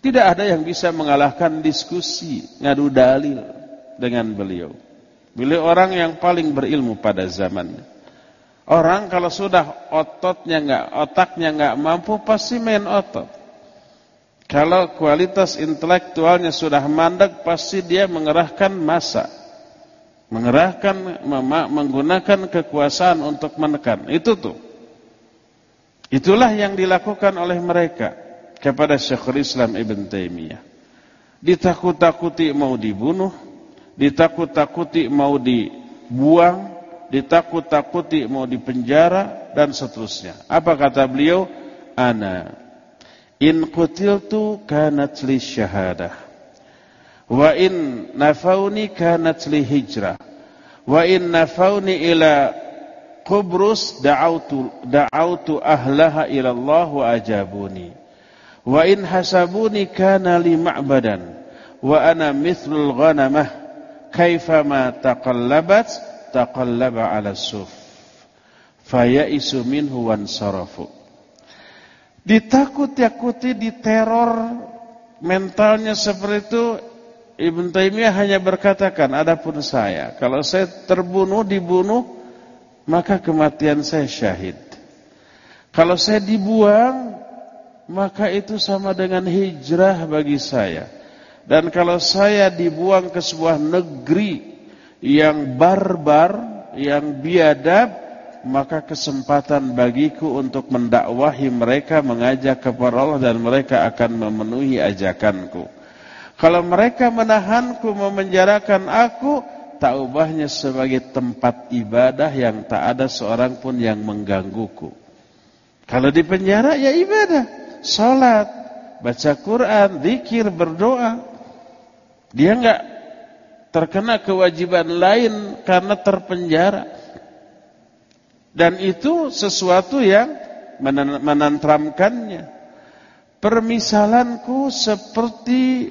Tidak ada yang bisa mengalahkan diskusi, ngadu dalil dengan beliau. Beliau orang yang paling berilmu pada zamannya. Orang kalau sudah ototnya enggak, otaknya enggak mampu pasti main otot. Kalau kualitas intelektualnya sudah mandek pasti dia mengerahkan masa. Mengerahkan menggunakan kekuasaan untuk menekan. Itu tuh. Itulah yang dilakukan oleh mereka kepada Syekhul Islam Ibn Taimiyah. Ditakut-takuti mau dibunuh, ditakut-takuti mau dibuang, ditakut-takuti mau dipenjara dan seterusnya. Apa kata beliau? Ana in qutiltu kanat li syahadah. Wa in nafauni kanat li hijrah. Wa in nafauni ila Qubrus da'autu da'autu ahlaha ila Allah wa ajabuni. Wa in hasabuni kana li ma'badan wa ana mithlul ghanamah kaifa ma taqallabat taqallaba ala suf fayaisu minhu wansarafu. Ditakut-takuti diteror mentalnya seperti itu Ibn Taimiyah hanya berkatakan adapun saya kalau saya terbunuh dibunuh maka kematian saya syahid. Kalau saya dibuang maka itu sama dengan hijrah bagi saya. Dan kalau saya dibuang ke sebuah negeri yang barbar yang biadab maka kesempatan bagiku untuk mendakwahi mereka mengajak kepada Allah dan mereka akan memenuhi ajakanku. Kalau mereka menahanku, memenjarakan aku, tak ubahnya sebagai tempat ibadah yang tak ada seorang pun yang menggangguku. Kalau di penjara ya ibadah, salat, baca Quran, zikir, berdoa. Dia enggak terkena kewajiban lain karena terpenjara. Dan itu sesuatu yang menantramkannya. Permisalanku seperti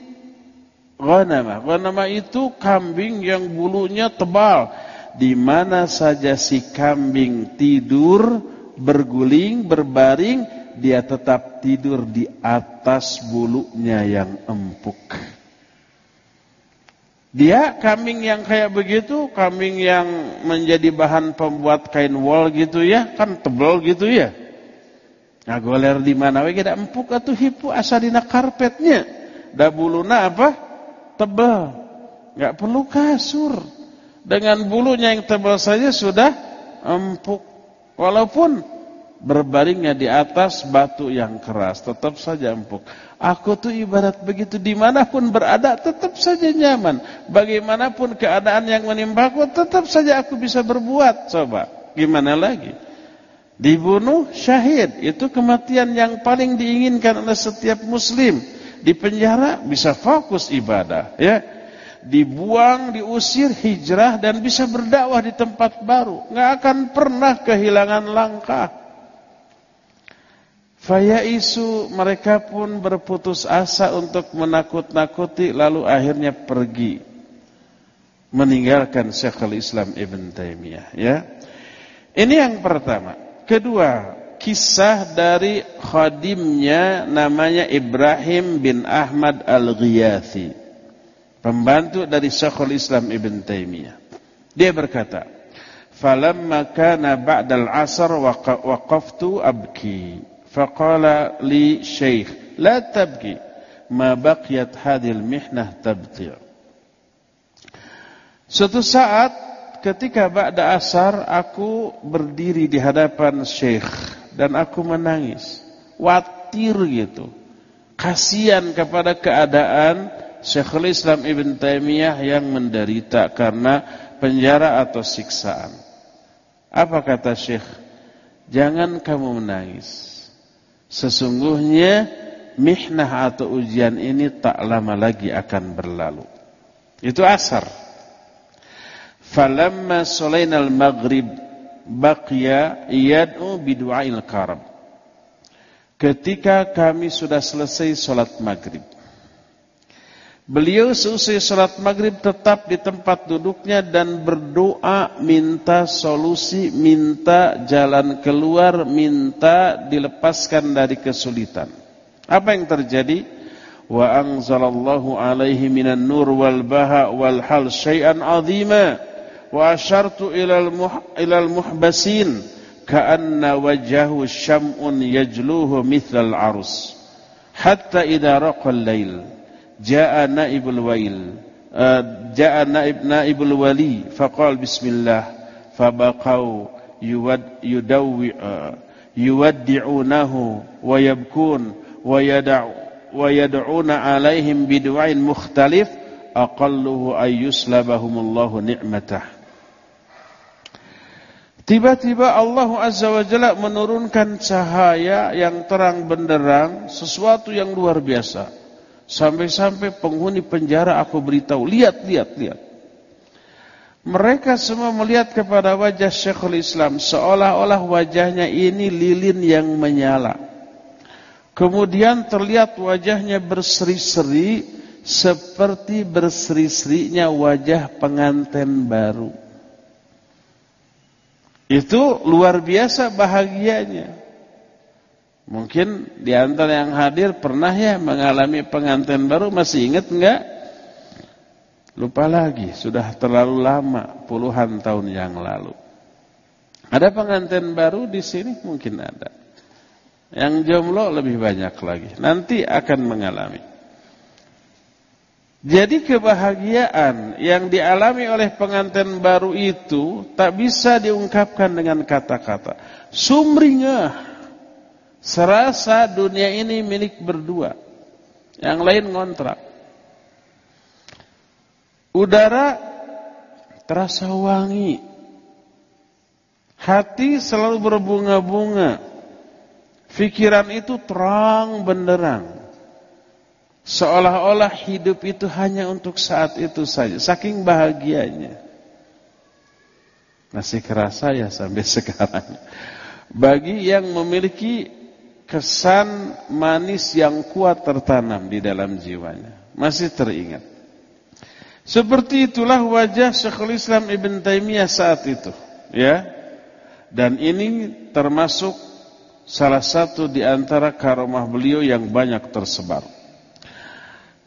ghanamah. Ghanamah itu kambing yang bulunya tebal. Di mana saja si kambing tidur, berguling, berbaring, dia tetap tidur di atas bulunya yang empuk. Dia kambing yang kayak begitu, kambing yang menjadi bahan pembuat kain wol gitu ya, kan tebel gitu ya. Nah goler di mana we kita empuk atau hipu asalina karpetnya. Da buluna apa? Tebel. Enggak perlu kasur. Dengan bulunya yang tebal saja sudah empuk. Walaupun berbaringnya di atas batu yang keras, tetap saja empuk. Aku tuh ibarat begitu di mana pun berada tetap saja nyaman. Bagaimanapun keadaan yang menimpaku tetap saja aku bisa berbuat. Coba, gimana lagi? Dibunuh syahid, itu kematian yang paling diinginkan oleh setiap muslim. Di penjara bisa fokus ibadah, ya. Dibuang, diusir, hijrah dan bisa berdakwah di tempat baru. Nggak akan pernah kehilangan langkah. Fayaisu mereka pun berputus asa untuk menakut-nakuti lalu akhirnya pergi meninggalkan Syekhul Islam Ibn Taimiyah ya. Ini yang pertama. Kedua, kisah dari khadimnya namanya Ibrahim bin Ahmad Al-Ghiyathi. Pembantu dari Syekhul Islam Ibn Taimiyah. Dia berkata, "Falamma kana ba'dal 'asr waqaftu abki." Faqala li syekh, la tabki, ma baqiyat hadhil mihnah tabti'. Suatu saat ketika ba'da asar aku berdiri di hadapan syekh dan aku menangis. Watir gitu. Kasihan kepada keadaan Syekhul Islam Ibn Taimiyah yang menderita karena penjara atau siksaan. Apa kata syekh? Jangan kamu menangis. Sesungguhnya mihnah atau ujian ini tak lama lagi akan berlalu. Itu asar. Falamma solainal maghrib baqiya yad'u bidu'ail karam. Ketika kami sudah selesai sholat maghrib. Beliau selesai sholat maghrib tetap di tempat duduknya dan berdoa minta solusi, minta jalan keluar, minta dilepaskan dari kesulitan. Apa yang terjadi? Wa anzalallahu alaihi minan nur wal baha wal hal syai'an azima wa asyartu ilal, muh, ilal muhbasin ka'anna wajahu syam'un yajluhu mithlal arus hatta idha raqal lail jaa naibul wail. Jaa naib naibul wali. Faqala bismillah. Fabaqau yuwad yudawwi yuwaddi'unahu wa yabkun wa yad'u wa yad'una alaihim bidu'ain mukhtalif. Aqalluhu ayyuslabahumullahu ni'matah. Tiba-tiba Allah Azza wa Jalla menurunkan cahaya yang terang benderang, sesuatu yang luar biasa. Sampai-sampai penghuni penjara aku beritahu, lihat, lihat, lihat. Mereka semua melihat kepada wajah Syekhul Islam seolah-olah wajahnya ini lilin yang menyala. Kemudian terlihat wajahnya berseri-seri seperti berseri-serinya wajah pengantin baru. Itu luar biasa bahagianya. Mungkin di antara yang hadir pernah ya mengalami pengantin baru masih ingat enggak? Lupa lagi, sudah terlalu lama, puluhan tahun yang lalu. Ada pengantin baru di sini mungkin ada. Yang jomblo lebih banyak lagi. Nanti akan mengalami. Jadi kebahagiaan yang dialami oleh pengantin baru itu tak bisa diungkapkan dengan kata-kata. Sumringah. Serasa dunia ini milik berdua. Yang lain ngontrak. Udara terasa wangi. Hati selalu berbunga-bunga. Pikiran itu terang benderang. Seolah-olah hidup itu hanya untuk saat itu saja. Saking bahagianya. Masih kerasa ya sampai sekarang. Bagi yang memiliki kesan manis yang kuat tertanam di dalam jiwanya. Masih teringat. Seperti itulah wajah Syekhul Islam Ibn Taimiyah saat itu. Ya. Dan ini termasuk salah satu di antara karomah beliau yang banyak tersebar.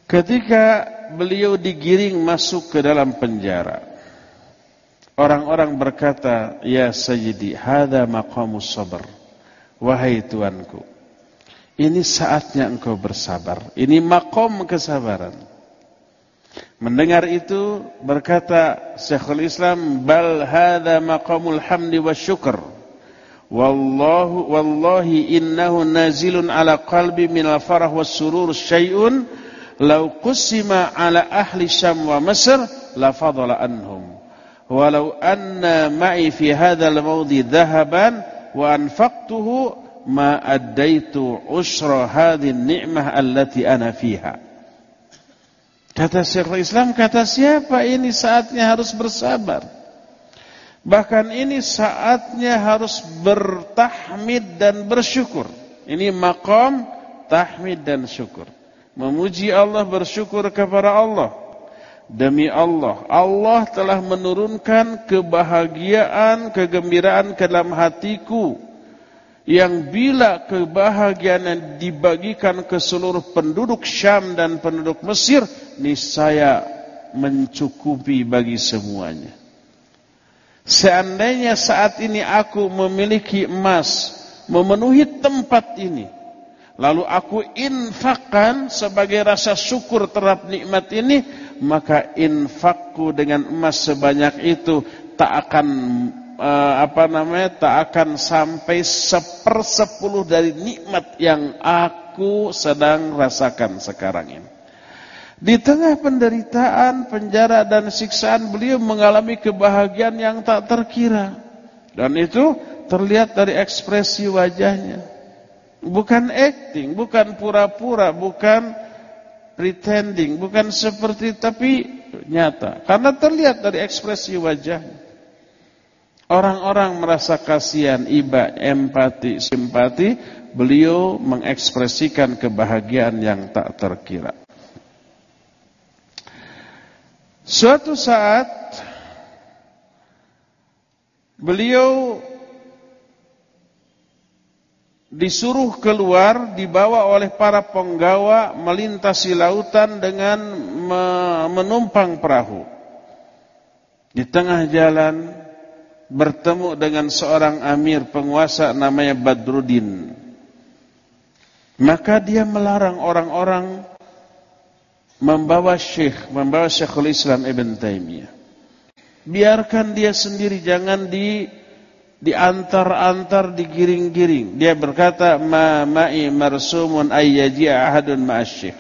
Ketika beliau digiring masuk ke dalam penjara, orang-orang berkata, "Ya Sayyidi, hadza maqamus sabr." Wahai tuanku, ini saatnya engkau bersabar. Ini makom kesabaran. Mendengar itu berkata Syekhul Islam, "Bal hadza maqamul hamdi wasyukr." Wallahu wallahi innahu nazilun ala qalbi min al-farah was surur syai'un lau qusima ala ahli Syam wa Mesir la fadala anhum walau anna ma'i fi hadzal mawdi dhahaban wa anfaqtuhu ma addaitu usra hadhihi ni'mah allati ana fiha kata Syekhul Islam kata siapa ini saatnya harus bersabar bahkan ini saatnya harus bertahmid dan bersyukur ini maqam tahmid dan syukur memuji Allah, bersyukur kepada Allah. Demi Allah, Allah telah menurunkan kebahagiaan, kegembiraan ke dalam hatiku. Yang bila kebahagiaan yang dibagikan ke seluruh penduduk Syam dan penduduk Mesir, niscaya mencukupi bagi semuanya. Seandainya saat ini aku memiliki emas, memenuhi tempat ini, lalu aku infakkan sebagai rasa syukur terhadap nikmat ini, maka infakku dengan emas sebanyak itu tak akan uh, apa namanya tak akan sampai sepersepuluh dari nikmat yang aku sedang rasakan sekarang ini. Di tengah penderitaan, penjara dan siksaan beliau mengalami kebahagiaan yang tak terkira. Dan itu terlihat dari ekspresi wajahnya. Bukan acting, bukan pura-pura, bukan pretending, bukan seperti tapi nyata. Karena terlihat dari ekspresi wajahnya. Orang-orang merasa kasihan, iba, empati, simpati, beliau mengekspresikan kebahagiaan yang tak terkira. Suatu saat beliau disuruh keluar dibawa oleh para penggawa melintasi lautan dengan menumpang perahu. Di tengah jalan bertemu dengan seorang amir penguasa namanya Badruddin. Maka dia melarang orang-orang membawa syekh, membawa Syekhul Islam Ibn Taimiyah. Biarkan dia sendiri, jangan di diantar-antar digiring-giring. Dia berkata, "Ma ma'i marsumun ayyaji ahadun ma'asyikh."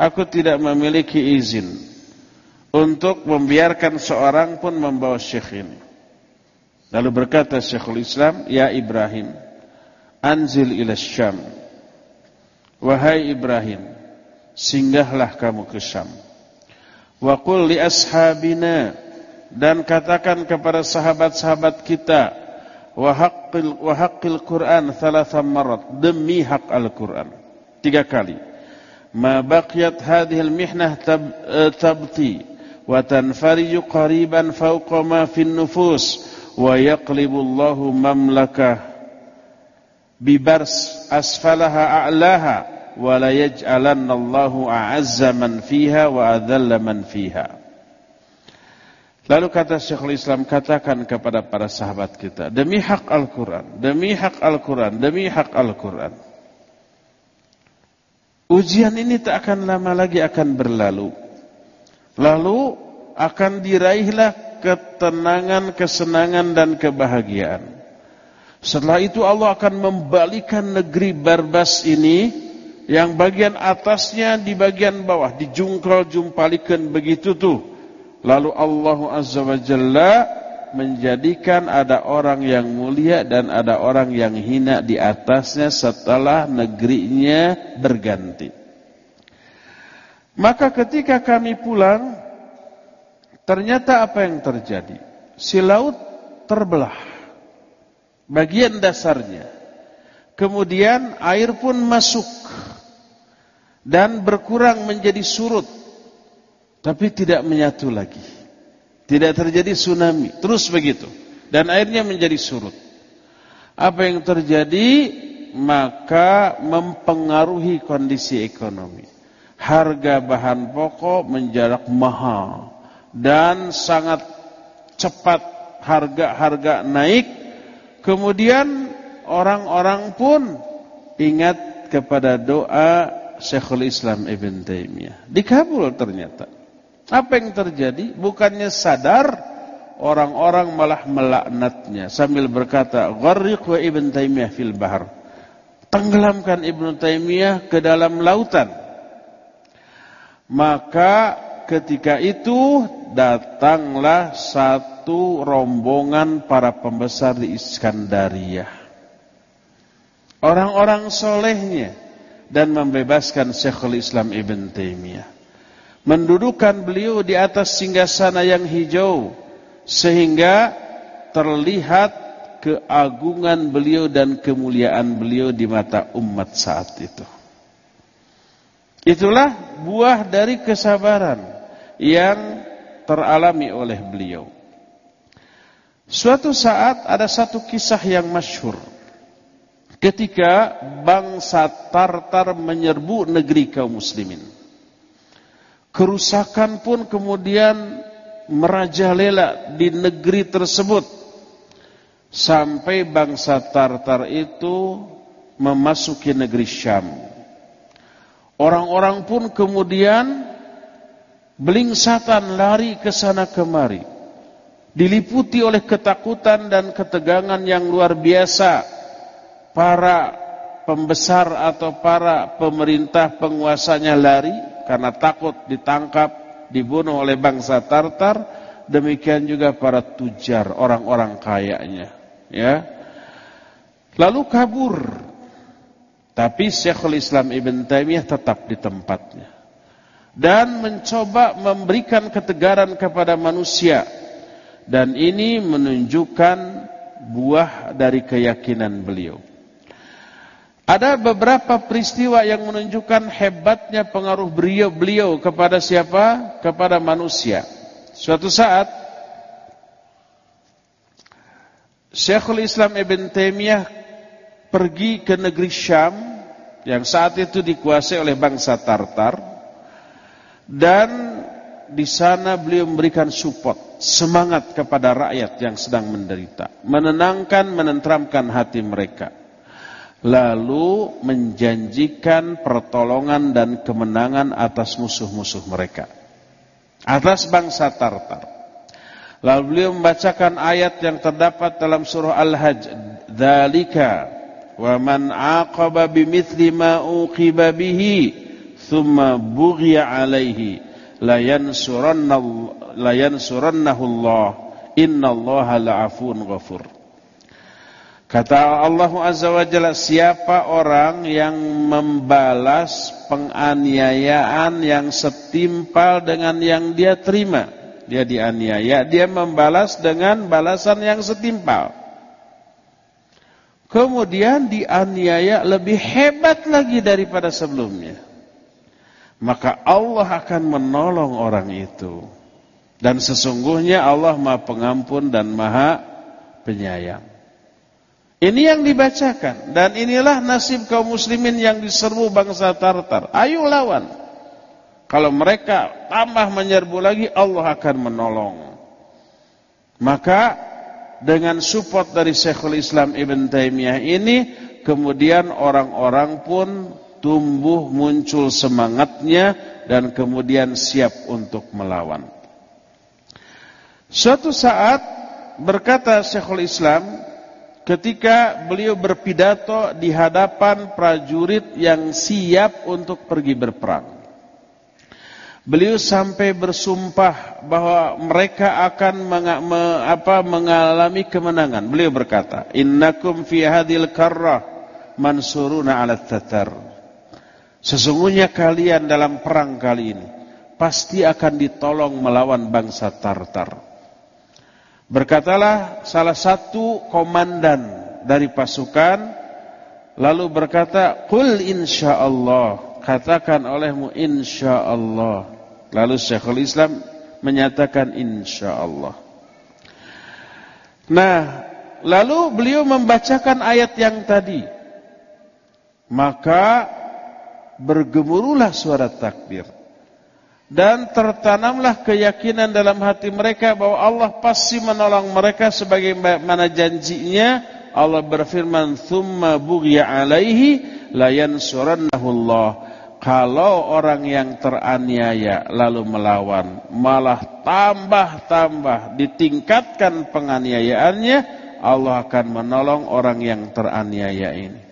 Aku tidak memiliki izin untuk membiarkan seorang pun membawa syekh ini. Lalu berkata Syekhul Islam, "Ya Ibrahim, anzil ila Syam." Wahai Ibrahim, singgahlah kamu ke Syam. Wa qul li ashabina dan katakan kepada sahabat-sahabat kita wa haqqil Quran thalatha marat demi hak Al-Quran tiga kali ma baqiyat hadhihi al-mihnah tab, uh, tabti wa tanfariju qariban fawqa ma fi nufus wa yaqlibullahu mamlakah bibars asfalaha a'laha wa la yaj'alanna Allahu a'azza man fiha wa adalla man fiha. Lalu kata Syekhul Islam katakan kepada para sahabat kita, demi hak Al-Qur'an, demi hak Al-Qur'an, demi hak Al-Qur'an. Ujian ini tak akan lama lagi akan berlalu. Lalu akan diraihlah ketenangan, kesenangan dan kebahagiaan. Setelah itu Allah akan membalikan negeri Barbas ini yang bagian atasnya di bagian bawah dijungkal jumpalikan begitu tuh Lalu Allah Azza wa Jalla menjadikan ada orang yang mulia dan ada orang yang hina di atasnya setelah negerinya berganti. Maka ketika kami pulang, ternyata apa yang terjadi? Si laut terbelah. Bagian dasarnya. Kemudian air pun masuk. Dan berkurang menjadi surut tapi tidak menyatu lagi. Tidak terjadi tsunami, terus begitu. Dan airnya menjadi surut. Apa yang terjadi? Maka mempengaruhi kondisi ekonomi. Harga bahan pokok menjarak mahal dan sangat cepat harga-harga naik. Kemudian orang-orang pun ingat kepada doa Syekhul Islam Ibn Taimiyah. Dikabul ternyata. Apa yang terjadi? Bukannya sadar, orang-orang malah melaknatnya sambil berkata, "Gharriq wa Ibn Taimiyah fil bahar." Tenggelamkan Ibn Taimiyah ke dalam lautan. Maka ketika itu datanglah satu rombongan para pembesar di Iskandaria. Orang-orang solehnya dan membebaskan Syekhul Islam Ibn Taimiyah mendudukan beliau di atas singgasana yang hijau sehingga terlihat keagungan beliau dan kemuliaan beliau di mata umat saat itu. Itulah buah dari kesabaran yang teralami oleh beliau. Suatu saat ada satu kisah yang masyhur. Ketika bangsa Tartar menyerbu negeri kaum muslimin. Kerusakan pun kemudian merajalela di negeri tersebut sampai bangsa Tartar itu memasuki negeri Syam. Orang-orang pun kemudian belingsatan lari ke sana kemari. Diliputi oleh ketakutan dan ketegangan yang luar biasa. Para pembesar atau para pemerintah penguasanya lari karena takut ditangkap, dibunuh oleh bangsa Tartar, demikian juga para tujar, orang-orang kayanya, ya. Lalu kabur. Tapi Syekhul Islam Ibn Taimiyah tetap di tempatnya. Dan mencoba memberikan ketegaran kepada manusia. Dan ini menunjukkan buah dari keyakinan beliau. Ada beberapa peristiwa yang menunjukkan hebatnya pengaruh beliau beliau kepada siapa? Kepada manusia. Suatu saat Syekhul Islam Ibn Taimiyah pergi ke negeri Syam yang saat itu dikuasai oleh bangsa Tartar dan di sana beliau memberikan support, semangat kepada rakyat yang sedang menderita, menenangkan, menenteramkan hati mereka. Lalu menjanjikan pertolongan dan kemenangan atas musuh-musuh mereka atas bangsa Tartar. Lalu beliau membacakan ayat yang terdapat dalam surah Al-Hajj dzalika wa man aqaba bimithli ma uqiba bihi thumma bughiya alaihi la yansuranna la yansurannahu Allah innallaha la'afun ghafur Kata Allah Azza wa Jalla, siapa orang yang membalas penganiayaan yang setimpal dengan yang dia terima. Dia dianiaya, dia membalas dengan balasan yang setimpal. Kemudian dianiaya lebih hebat lagi daripada sebelumnya. Maka Allah akan menolong orang itu. Dan sesungguhnya Allah maha pengampun dan maha penyayang. Ini yang dibacakan dan inilah nasib kaum muslimin yang diserbu bangsa Tartar. Ayo lawan. Kalau mereka tambah menyerbu lagi Allah akan menolong. Maka dengan support dari Syekhul Islam Ibn Taimiyah ini kemudian orang-orang pun tumbuh muncul semangatnya dan kemudian siap untuk melawan. Suatu saat berkata Syekhul Islam ketika beliau berpidato di hadapan prajurit yang siap untuk pergi berperang. Beliau sampai bersumpah bahwa mereka akan mengalami kemenangan. Beliau berkata, "Innakum fi hadil karrah mansuruna 'ala tatar." Sesungguhnya kalian dalam perang kali ini pasti akan ditolong melawan bangsa Tartar. Berkatalah salah satu komandan dari pasukan lalu berkata, "Qul insyaallah." Katakan olehmu insyaallah. Lalu Syekhul Islam menyatakan insyaallah. Nah, lalu beliau membacakan ayat yang tadi. Maka bergemuruhlah suara takbir. Dan tertanamlah keyakinan dalam hati mereka bahwa Allah pasti menolong mereka sebagaimana janjinya. Allah berfirman thumma bughya alaihi la Allah. Kalau orang yang teraniaya lalu melawan malah tambah-tambah ditingkatkan penganiayaannya Allah akan menolong orang yang teraniaya ini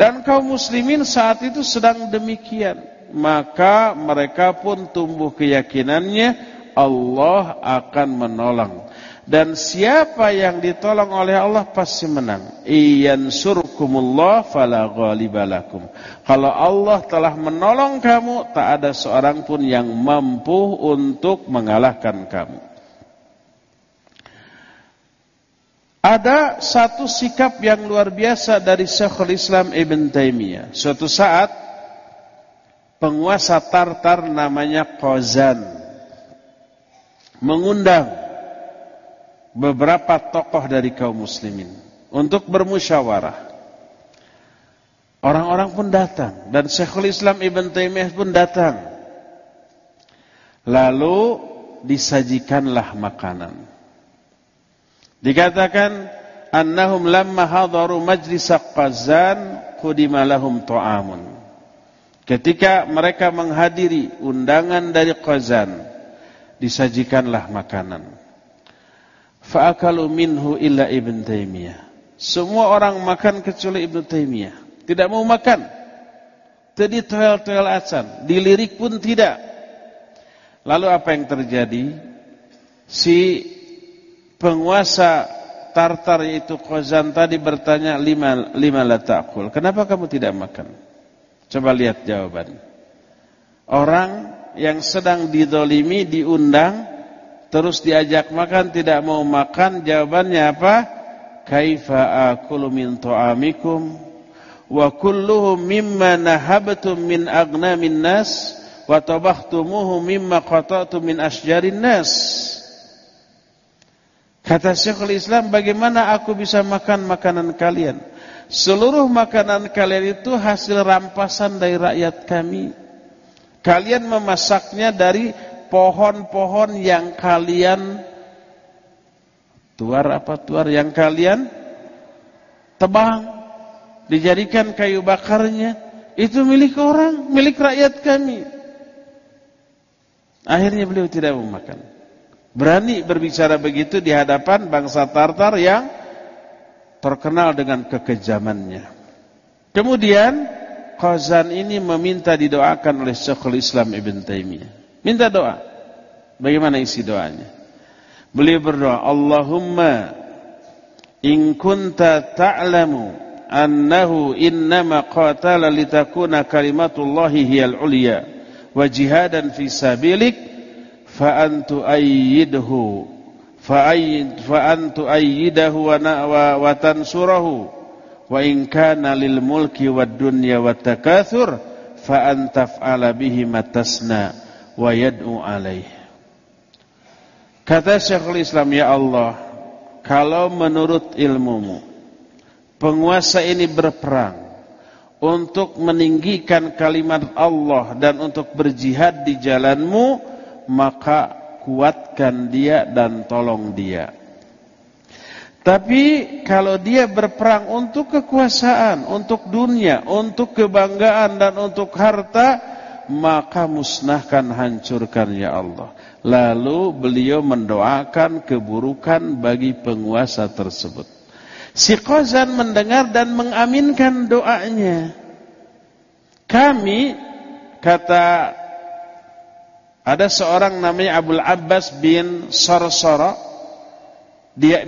dan kaum muslimin saat itu sedang demikian maka mereka pun tumbuh keyakinannya Allah akan menolong. Dan siapa yang ditolong oleh Allah pasti menang. Iyan surkumullah fala ghalibalakum. Kalau Allah telah menolong kamu, tak ada seorang pun yang mampu untuk mengalahkan kamu. Ada satu sikap yang luar biasa dari Syekhul Islam Ibn Taimiyah. Suatu saat penguasa Tartar namanya Kozan mengundang beberapa tokoh dari kaum muslimin untuk bermusyawarah. Orang-orang pun datang dan Syekhul Islam Ibn Taimiyah pun datang. Lalu disajikanlah makanan. Dikatakan annahum lamma hadaru majlis Qazan qudima lahum ta'amun. Ketika mereka menghadiri undangan dari Qazan, disajikanlah makanan. Fa'akalu minhu illa Ibn Taymiyah. Semua orang makan kecuali Ibn Taymiyah. Tidak mau makan. Tadi toel-toel acan. Dilirik pun tidak. Lalu apa yang terjadi? Si penguasa Tartar yaitu Qazan tadi bertanya lima, lima la ta'kul. Kenapa kamu tidak makan? Coba lihat jawaban. Orang yang sedang didolimi diundang terus diajak makan tidak mau makan jawabannya apa? Kaifa akulu min ta'amikum wa kulluhum mimma nahabtum min agnamin nas wa tabahtumuhu mimma qata'tum min asjarin nas. Kata Syekhul Islam, bagaimana aku bisa makan makanan kalian? Seluruh makanan kalian itu hasil rampasan dari rakyat kami. Kalian memasaknya dari pohon-pohon yang kalian tuar apa tuar yang kalian tebang dijadikan kayu bakarnya itu milik orang, milik rakyat kami. Akhirnya beliau tidak mau makan. Berani berbicara begitu di hadapan bangsa Tartar yang terkenal dengan kekejamannya. Kemudian Khazan ini meminta didoakan oleh Syekhul Islam Ibn Taimiyah. Minta doa. Bagaimana isi doanya? Beliau berdoa, Allahumma in kunta ta'lamu annahu innama qatala litakuna kalimatullahi hiyal ulya wa jihadan fi sabilik fa antu ayyidhu fa ayyid fa antu ayyidahu wa wa, matasna alaih kata Syekhul Islam ya Allah kalau menurut ilmumu penguasa ini berperang untuk meninggikan kalimat Allah dan untuk berjihad di jalanmu maka kuatkan dia dan tolong dia tapi kalau dia berperang untuk kekuasaan, untuk dunia, untuk kebanggaan dan untuk harta, maka musnahkan, hancurkan ya Allah. Lalu beliau mendoakan keburukan bagi penguasa tersebut. Si Qazan mendengar dan mengaminkan doanya. Kami kata ada seorang namanya Abdul Abbas bin Sarsara. Dia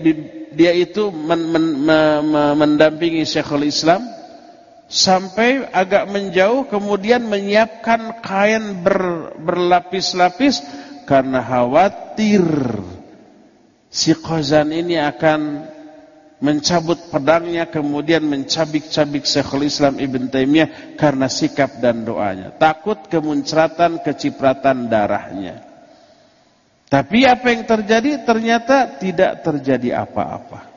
dia itu men, men, men, mendampingi Syekhul Islam sampai agak menjauh kemudian menyiapkan kain ber, berlapis-lapis karena khawatir si Qazan ini akan mencabut pedangnya kemudian mencabik-cabik Syekhul Islam Ibn Taimiyah karena sikap dan doanya. Takut kemuncratan kecipratan darahnya. Tapi apa yang terjadi ternyata tidak terjadi apa-apa.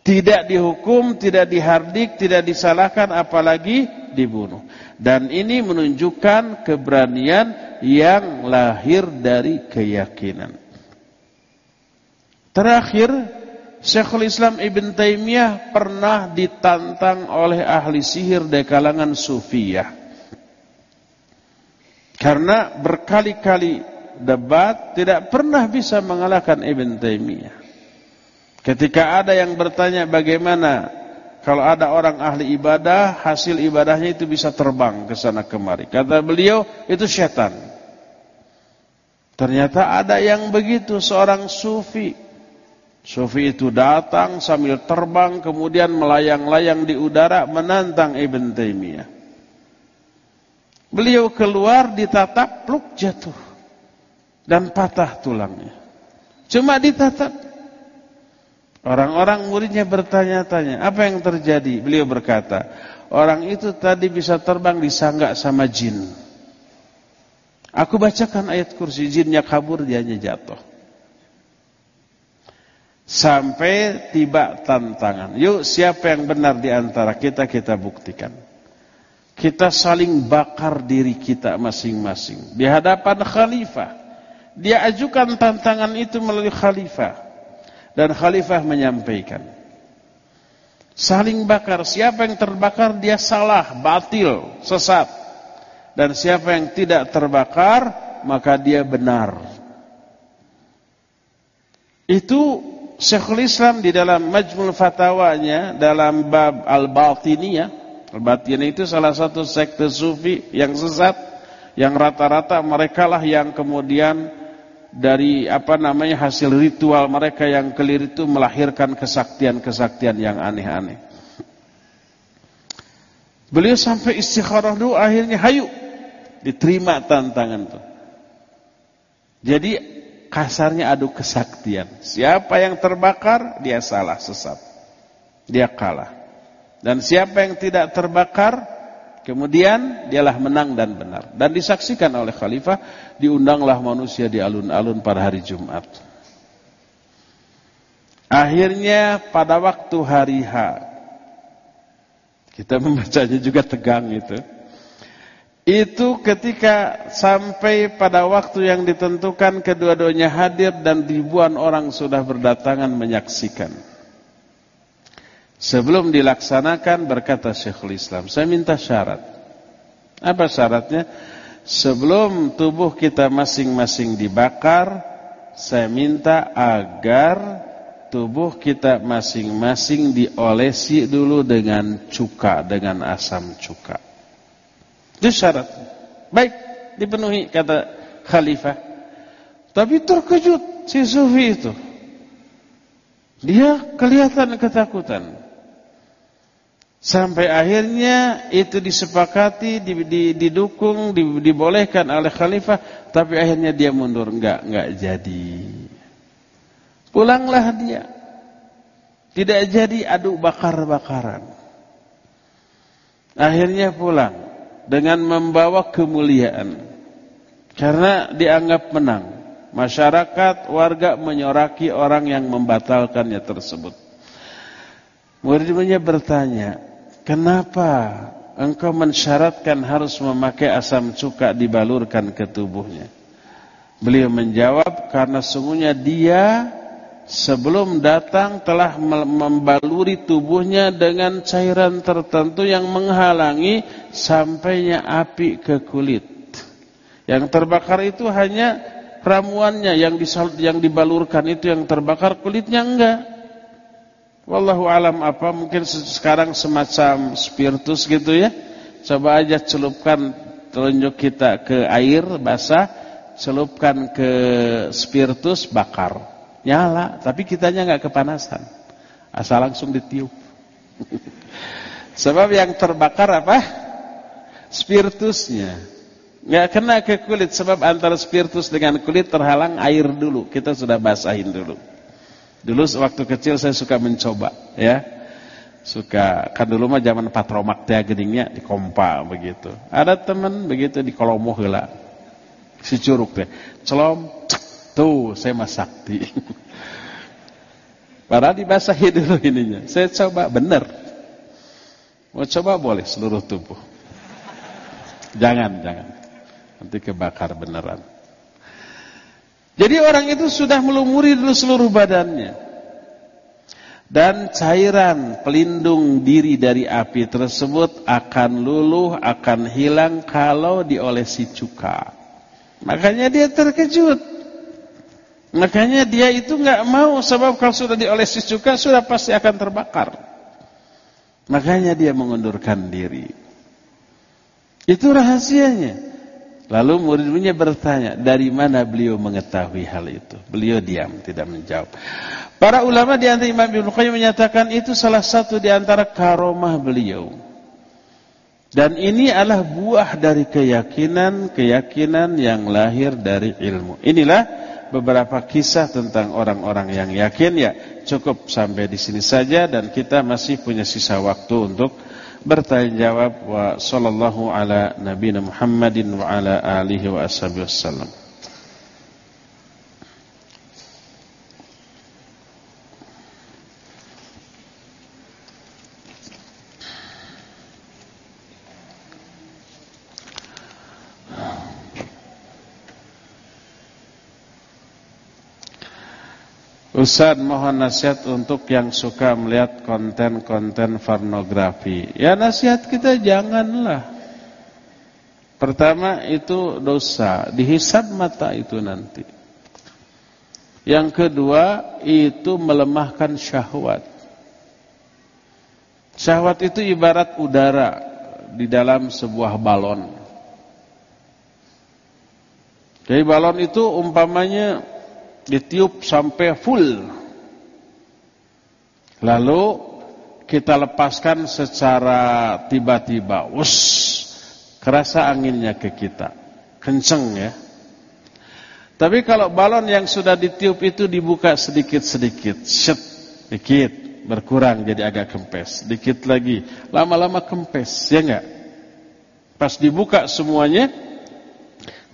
Tidak dihukum, tidak dihardik, tidak disalahkan apalagi dibunuh. Dan ini menunjukkan keberanian yang lahir dari keyakinan. Terakhir Syekhul Islam Ibn Taimiyah pernah ditantang oleh ahli sihir dari kalangan sufiyah. Karena berkali-kali debat tidak pernah bisa mengalahkan Ibn Taimiyah. Ketika ada yang bertanya bagaimana kalau ada orang ahli ibadah, hasil ibadahnya itu bisa terbang ke sana kemari. Kata beliau, itu setan. Ternyata ada yang begitu, seorang sufi Sufi itu datang sambil terbang kemudian melayang-layang di udara menantang Ibn Taimiyah. Beliau keluar ditatap pluk jatuh dan patah tulangnya. Cuma ditatap. Orang-orang muridnya bertanya-tanya, apa yang terjadi? Beliau berkata, orang itu tadi bisa terbang disanggak sama jin. Aku bacakan ayat kursi jinnya kabur dianya jatuh. Sampai tiba tantangan. Yuk siapa yang benar di antara kita, kita buktikan. Kita saling bakar diri kita masing-masing. Di hadapan khalifah. Dia ajukan tantangan itu melalui khalifah. Dan khalifah menyampaikan. Saling bakar. Siapa yang terbakar dia salah, batil, sesat. Dan siapa yang tidak terbakar maka dia benar. Itu Syekhul Islam di dalam Majmul Fatawanya dalam bab Al-Batiniyah Al-Batiniyah itu salah satu sekte sufi yang sesat yang rata-rata mereka lah yang kemudian dari apa namanya hasil ritual mereka yang kelir itu melahirkan kesaktian-kesaktian yang aneh-aneh. Beliau sampai istikharah dulu akhirnya hayu diterima tantangan itu. Jadi kasarnya adu kesaktian. Siapa yang terbakar, dia salah, sesat. Dia kalah. Dan siapa yang tidak terbakar, kemudian dialah menang dan benar. Dan disaksikan oleh khalifah, diundanglah manusia di alun-alun pada hari Jumat. Akhirnya pada waktu hari H, kita membacanya juga tegang itu itu ketika sampai pada waktu yang ditentukan kedua-duanya hadir dan ribuan orang sudah berdatangan menyaksikan. Sebelum dilaksanakan berkata Syekhul Islam, saya minta syarat. Apa syaratnya? Sebelum tubuh kita masing-masing dibakar, saya minta agar tubuh kita masing-masing diolesi dulu dengan cuka, dengan asam cuka. Itu syarat. Baik, dipenuhi kata khalifah. Tapi terkejut si sufi itu. Dia kelihatan ketakutan. Sampai akhirnya itu disepakati, didukung, dibolehkan oleh khalifah, tapi akhirnya dia mundur, enggak, enggak jadi. Pulanglah dia. Tidak jadi aduk bakar-bakaran. Akhirnya pulang dengan membawa kemuliaan karena dianggap menang Masyarakat, warga menyoraki orang yang membatalkannya tersebut. Murid-muridnya bertanya, kenapa engkau mensyaratkan harus memakai asam cuka dibalurkan ke tubuhnya? Beliau menjawab, karena sungguhnya dia sebelum datang telah membaluri tubuhnya dengan cairan tertentu yang menghalangi sampainya api ke kulit. Yang terbakar itu hanya ramuannya yang yang dibalurkan itu yang terbakar kulitnya enggak. Wallahu alam apa mungkin sekarang semacam spiritus gitu ya. Coba aja celupkan telunjuk kita ke air basah, celupkan ke spiritus bakar nyala, tapi kitanya nggak kepanasan. Asal langsung ditiup. Sebab yang terbakar apa? Spiritusnya. Nggak kena ke kulit sebab antara spiritus dengan kulit terhalang air dulu. Kita sudah basahin dulu. Dulu waktu kecil saya suka mencoba, ya. Suka kan dulu mah zaman patromak teh di kompa begitu. Ada teman begitu di kolomoh heula. Si curug teh. Celom, Tuh, saya mah sakti. Padahal dibasahi dulu ininya. Saya coba, benar. Mau coba boleh seluruh tubuh. Jangan, jangan. Nanti kebakar beneran. Jadi orang itu sudah melumuri dulu seluruh badannya. Dan cairan pelindung diri dari api tersebut akan luluh, akan hilang kalau diolesi cuka. Makanya dia terkejut. Makanya dia itu nggak mau sebab kalau sudah diolesi cuka sudah pasti akan terbakar. Makanya dia mengundurkan diri. Itu rahasianya. Lalu murid-muridnya bertanya, dari mana beliau mengetahui hal itu? Beliau diam, tidak menjawab. Para ulama di antara Imam Ibnu Qayyim menyatakan itu salah satu di antara karomah beliau. Dan ini adalah buah dari keyakinan-keyakinan yang lahir dari ilmu. Inilah beberapa kisah tentang orang-orang yang yakin ya cukup sampai di sini saja dan kita masih punya sisa waktu untuk bertanya jawab wa sallallahu ala nabiyina Muhammadin wa ala alihi wa ashabihi wasallam Ustaz mohon nasihat untuk yang suka melihat konten-konten pornografi. Ya nasihat kita janganlah. Pertama itu dosa, dihisab mata itu nanti. Yang kedua itu melemahkan syahwat. Syahwat itu ibarat udara di dalam sebuah balon. Jadi balon itu umpamanya ditiup sampai full. Lalu kita lepaskan secara tiba-tiba. Wus, kerasa anginnya ke kita. Kenceng ya. Tapi kalau balon yang sudah ditiup itu dibuka sedikit-sedikit. Set, sedikit. Berkurang jadi agak kempes. Dikit lagi. Lama-lama kempes. Ya enggak? Pas dibuka semuanya,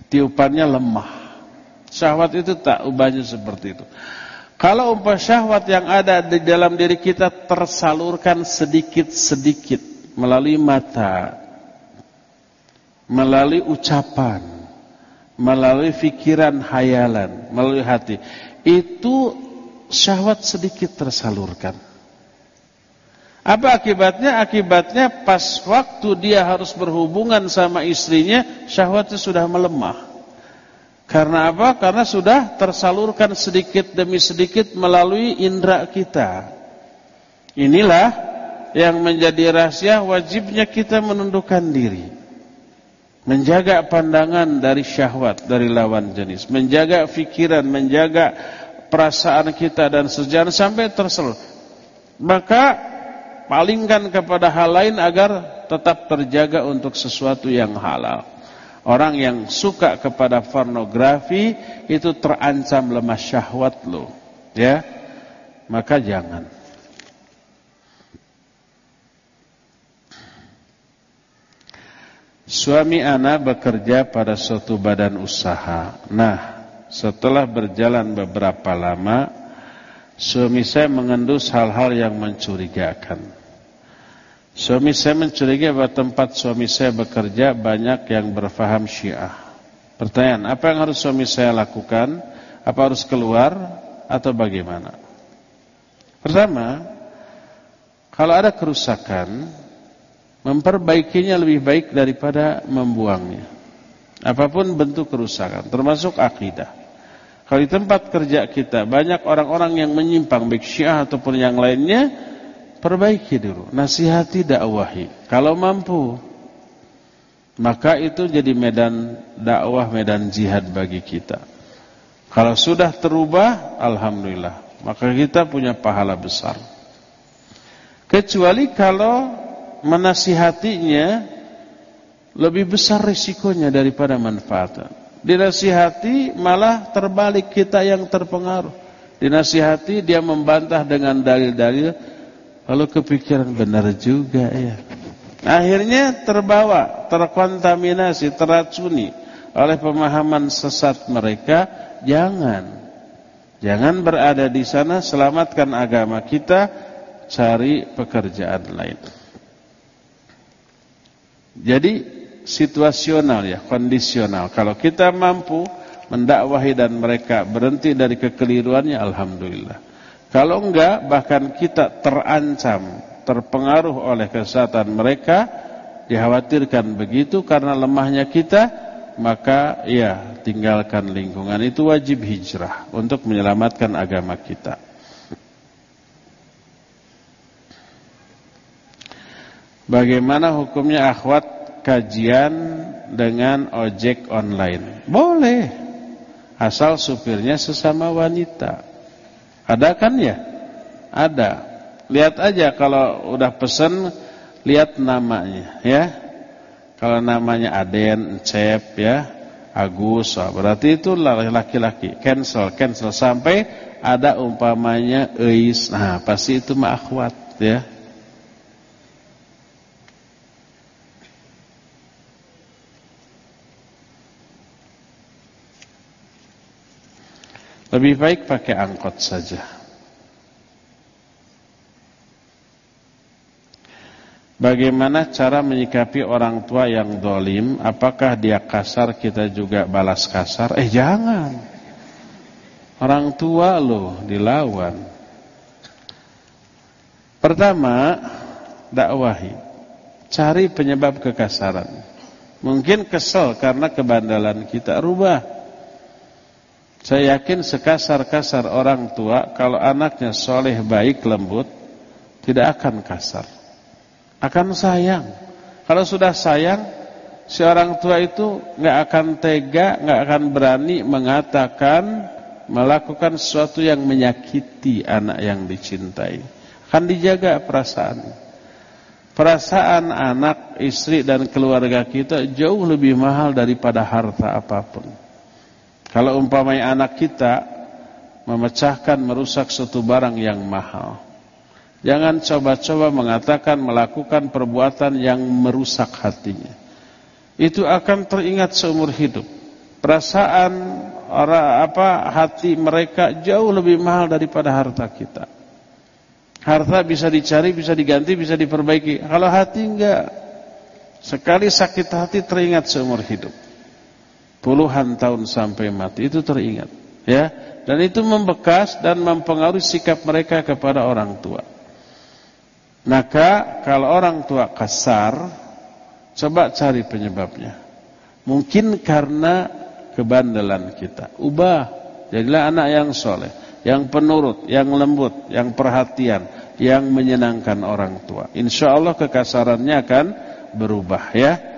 tiupannya lemah. Syahwat itu tak ubahnya seperti itu. Kalau umpah syahwat yang ada di dalam diri kita tersalurkan sedikit-sedikit melalui mata, melalui ucapan, melalui pikiran, hayalan, melalui hati, itu syahwat sedikit tersalurkan. Apa akibatnya? Akibatnya pas waktu dia harus berhubungan sama istrinya, syahwatnya sudah melemah. Karena apa? Karena sudah tersalurkan sedikit demi sedikit melalui indera kita. Inilah yang menjadi rahasia wajibnya kita menundukkan diri. Menjaga pandangan dari syahwat, dari lawan jenis. Menjaga fikiran, menjaga perasaan kita dan sejalan sampai tersel. Maka palingkan kepada hal lain agar tetap terjaga untuk sesuatu yang halal. Orang yang suka kepada pornografi itu terancam lemah syahwat lo, ya. Maka jangan. Suami anak bekerja pada suatu badan usaha. Nah, setelah berjalan beberapa lama, suami saya mengendus hal-hal yang mencurigakan. Suami saya mencurigai bahwa tempat suami saya bekerja banyak yang berfaham syiah. Pertanyaan, apa yang harus suami saya lakukan? Apa harus keluar atau bagaimana? Pertama, kalau ada kerusakan, memperbaikinya lebih baik daripada membuangnya. Apa pun bentuk kerusakan, termasuk akidah. Kalau di tempat kerja kita banyak orang-orang yang menyimpang baik syiah ataupun yang lainnya, perbaiki dulu, nasihati dakwahi. Kalau mampu, maka itu jadi medan dakwah, medan jihad bagi kita. Kalau sudah terubah, alhamdulillah, maka kita punya pahala besar. Kecuali kalau menasihatinya lebih besar risikonya daripada manfaatnya. Dinasihati malah terbalik kita yang terpengaruh. Dinasihati dia membantah dengan dalil-dalil lalu kepikiran benar juga ya. Akhirnya terbawa, terkontaminasi, teracuni oleh pemahaman sesat mereka. Jangan. Jangan berada di sana, selamatkan agama kita cari pekerjaan lain. Jadi situasional ya, kondisional. Kalau kita mampu mendakwahi dan mereka berhenti dari kekeliruannya, alhamdulillah. Kalau enggak, bahkan kita terancam, terpengaruh oleh kesesatan mereka, dikhawatirkan begitu karena lemahnya kita, maka ya tinggalkan lingkungan itu wajib hijrah untuk menyelamatkan agama kita. Bagaimana hukumnya akhwat kajian dengan ojek online? Boleh. Asal supirnya sesama wanita. Ada kan ya? Ada. Lihat aja kalau udah pesen lihat namanya ya. Kalau namanya Aden, Cep ya, Agus, berarti itu laki-laki. Cancel, cancel sampai ada umpamanya Eis. Nah, pasti itu mah akhwat ya. Lebih baik pakai angkot saja. Bagaimana cara menyikapi orang tua yang dolim? Apakah dia kasar kita juga balas kasar? Eh jangan. Orang tua loh dilawan. Pertama, dakwahi. Cari penyebab kekasaran. Mungkin kesel karena kebandalan kita. Rubah. Saya yakin sekasar-kasar orang tua kalau anaknya soleh baik lembut tidak akan kasar. Akan sayang. Kalau sudah sayang, si orang tua itu nggak akan tega, nggak akan berani mengatakan melakukan sesuatu yang menyakiti anak yang dicintai. Akan dijaga perasaan. Perasaan anak, istri dan keluarga kita jauh lebih mahal daripada harta apa pun. Kalau umpamanya anak kita memecahkan, merusak suatu barang yang mahal. Jangan coba-coba mengatakan melakukan perbuatan yang merusak hatinya. Itu akan teringat seumur hidup. Perasaan orang apa hati mereka jauh lebih mahal daripada harta kita. Harta bisa dicari, bisa diganti, bisa diperbaiki. Kalau hati enggak. Sekali sakit hati teringat seumur hidup puluhan tahun sampai mati. Itu teringat ya. Dan itu membekas dan mempengaruhi sikap mereka kepada orang tua. Maka kalau orang tua kasar coba cari penyebabnya. Mungkin karena kebandelan kita. Ubah jadilah anak yang soleh yang penurut, yang lembut, yang perhatian, yang menyenangkan orang tua. Insya Allah kekasarannya akan berubah ya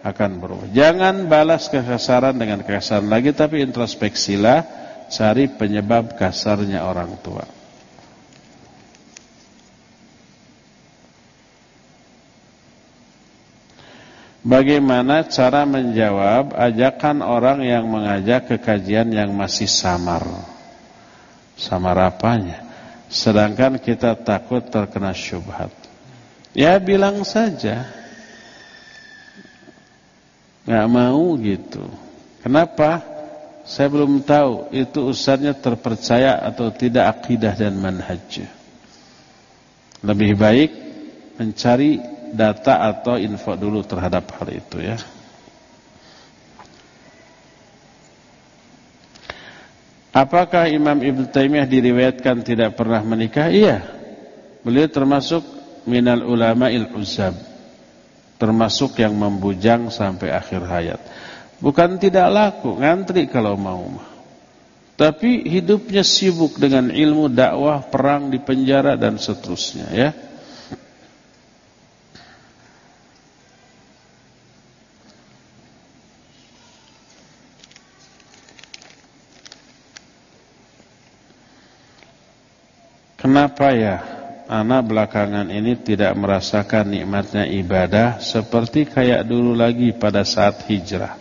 akan berubah. Jangan balas kekasaran dengan kekasaran lagi tapi introspeksilah cari penyebab kasarnya orang tua. Bagaimana cara menjawab ajakan orang yang mengajak ke kajian yang masih samar? Samar apanya? Sedangkan kita takut terkena syubhat. Ya bilang saja nggak mau gitu. Kenapa? saya belum tahu itu ustaznya terpercaya atau tidak akidah dan manhaj. Lebih baik mencari data atau info dulu terhadap hal itu ya. Apakah Imam Ibn Taymiyah diriwayatkan tidak pernah menikah? Iya. Beliau termasuk minal ulama il uzab. Termasuk yang membujang sampai akhir hayat. Bukan tidak laku, ngantri kalau mau. Tapi hidupnya sibuk dengan ilmu dakwah, perang di penjara dan seterusnya ya. Kenapa ya anak belakangan ini tidak merasakan nikmatnya ibadah seperti kayak dulu lagi pada saat hijrah?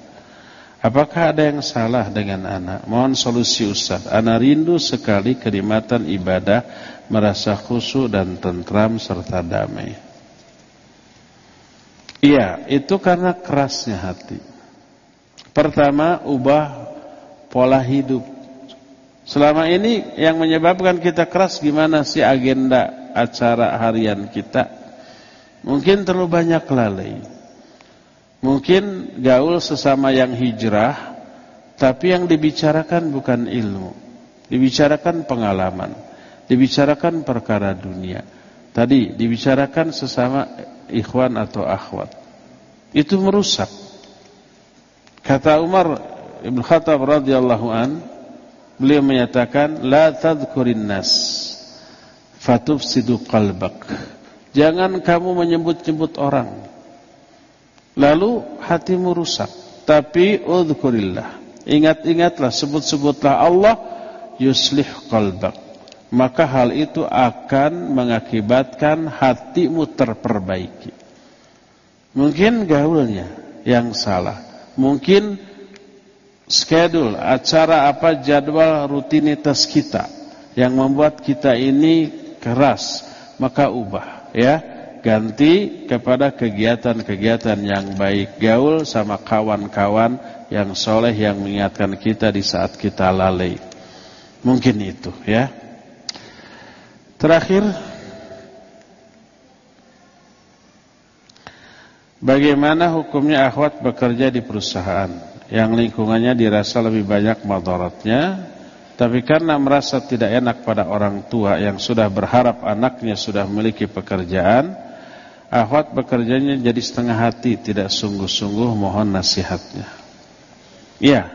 Apakah ada yang salah dengan anak? Mohon solusi Ustaz. Anak rindu sekali kenikmatan ibadah, merasa khusyuk dan tentram serta damai. Iya, itu karena kerasnya hati. Pertama, ubah pola hidup. Selama ini yang menyebabkan kita keras gimana sih agenda acara harian kita? Mungkin terlalu banyak lalai. Mungkin gaul sesama yang hijrah, tapi yang dibicarakan bukan ilmu. Dibicarakan pengalaman, dibicarakan perkara dunia. Tadi dibicarakan sesama ikhwan atau akhwat. Itu merusak. Kata Umar Ibn Khattab radhiyallahu an, beliau menyatakan la tadhkurin nas fatufsidu qalbak. Jangan kamu menyebut-nyebut orang Lalu hatimu rusak. Tapi udhkurillah. Ingat-ingatlah, sebut-sebutlah Allah yuslih qalbak. Maka hal itu akan mengakibatkan hatimu terperbaiki. Mungkin gaulnya yang salah. Mungkin schedule, acara apa, jadwal rutinitas kita yang membuat kita ini keras, maka ubah ya. Ganti kepada kegiatan-kegiatan yang baik. Gaul sama kawan-kawan yang soleh yang mengingatkan kita di saat kita lalai. Mungkin itu ya. Terakhir bagaimana hukumnya akhwat bekerja di perusahaan? Yang lingkungannya dirasa lebih banyak madaratnya tapi karena merasa tidak enak pada orang tua yang sudah berharap anaknya sudah memiliki pekerjaan Akhwat bekerjanya jadi setengah hati, tidak sungguh-sungguh mohon nasihatnya. Iya.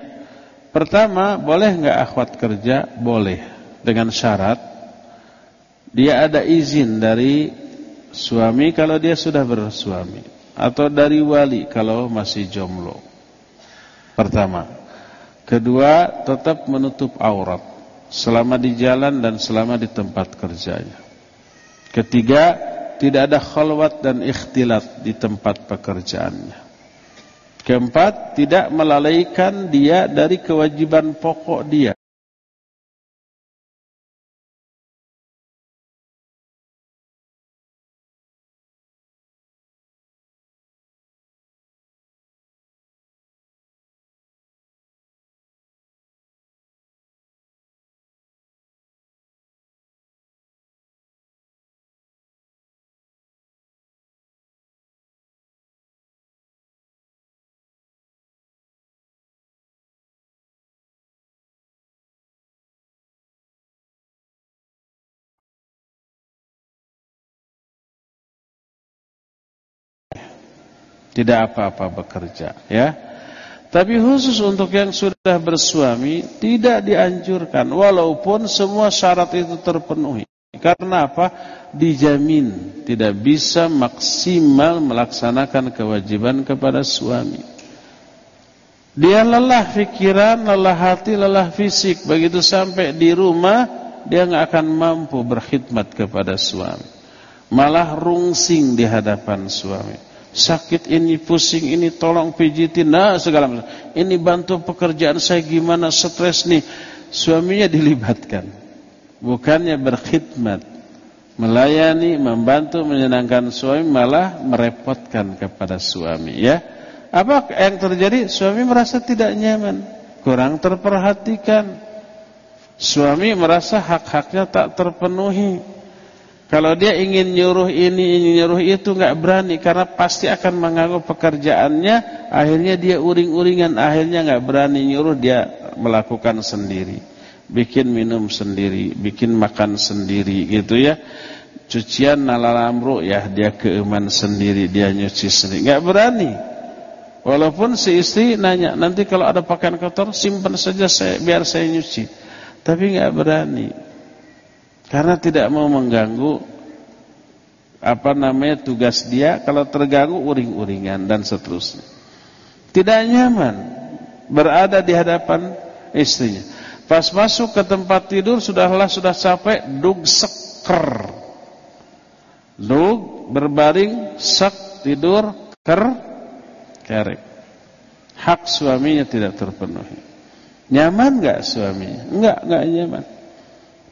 Pertama, boleh enggak akhwat kerja? Boleh. Dengan syarat dia ada izin dari suami kalau dia sudah bersuami atau dari wali kalau masih jomblo. Pertama. Kedua, tetap menutup aurat selama di jalan dan selama di tempat kerjanya. Ketiga, tidak ada khalwat dan ikhtilat di tempat pekerjaannya. Keempat, tidak melalaikan dia dari kewajiban pokok dia. Tidak apa-apa bekerja, ya. Tapi khusus untuk yang sudah bersuami tidak dianjurkan walaupun semua syarat itu terpenuhi. Karena apa? Dijamin tidak bisa maksimal melaksanakan kewajiban kepada suami. Dia lelah pikiran, lelah hati, lelah fisik. Begitu sampai di rumah, dia nggak akan mampu berkhidmat kepada suami. Malah rungsing di hadapan suami sakit ini, pusing ini, tolong pijitin, nah segala macam. Ini bantu pekerjaan saya gimana, stres nih. Suaminya dilibatkan. Bukannya berkhidmat, melayani, membantu, menyenangkan suami, malah merepotkan kepada suami. Ya, apa yang terjadi? Suami merasa tidak nyaman. kurang terperhatikan. Suami merasa hak-haknya tak terpenuhi. Kalau dia ingin nyuruh ini, ingin nyuruh itu nggak berani karena pasti akan mengganggu pekerjaannya. Akhirnya dia uring-uringan, akhirnya nggak berani nyuruh dia melakukan sendiri, bikin minum sendiri, bikin makan sendiri, gitu ya. Cucian nalalamru ya dia keiman sendiri, dia nyuci sendiri, nggak berani. Walaupun si istri nanya, nanti kalau ada pakaian kotor simpan saja saya, biar saya nyuci. Tapi nggak berani. Karena tidak mau mengganggu apa namanya tugas dia, kalau terganggu uring-uringan dan seterusnya. Tidak nyaman berada di hadapan istrinya. Pas masuk ke tempat tidur sudahlah sudah capek dug seker. Dug berbaring sek tidur ker kerek. Hak suaminya tidak terpenuhi. Nyaman gak suaminya? Enggak, enggak nyaman.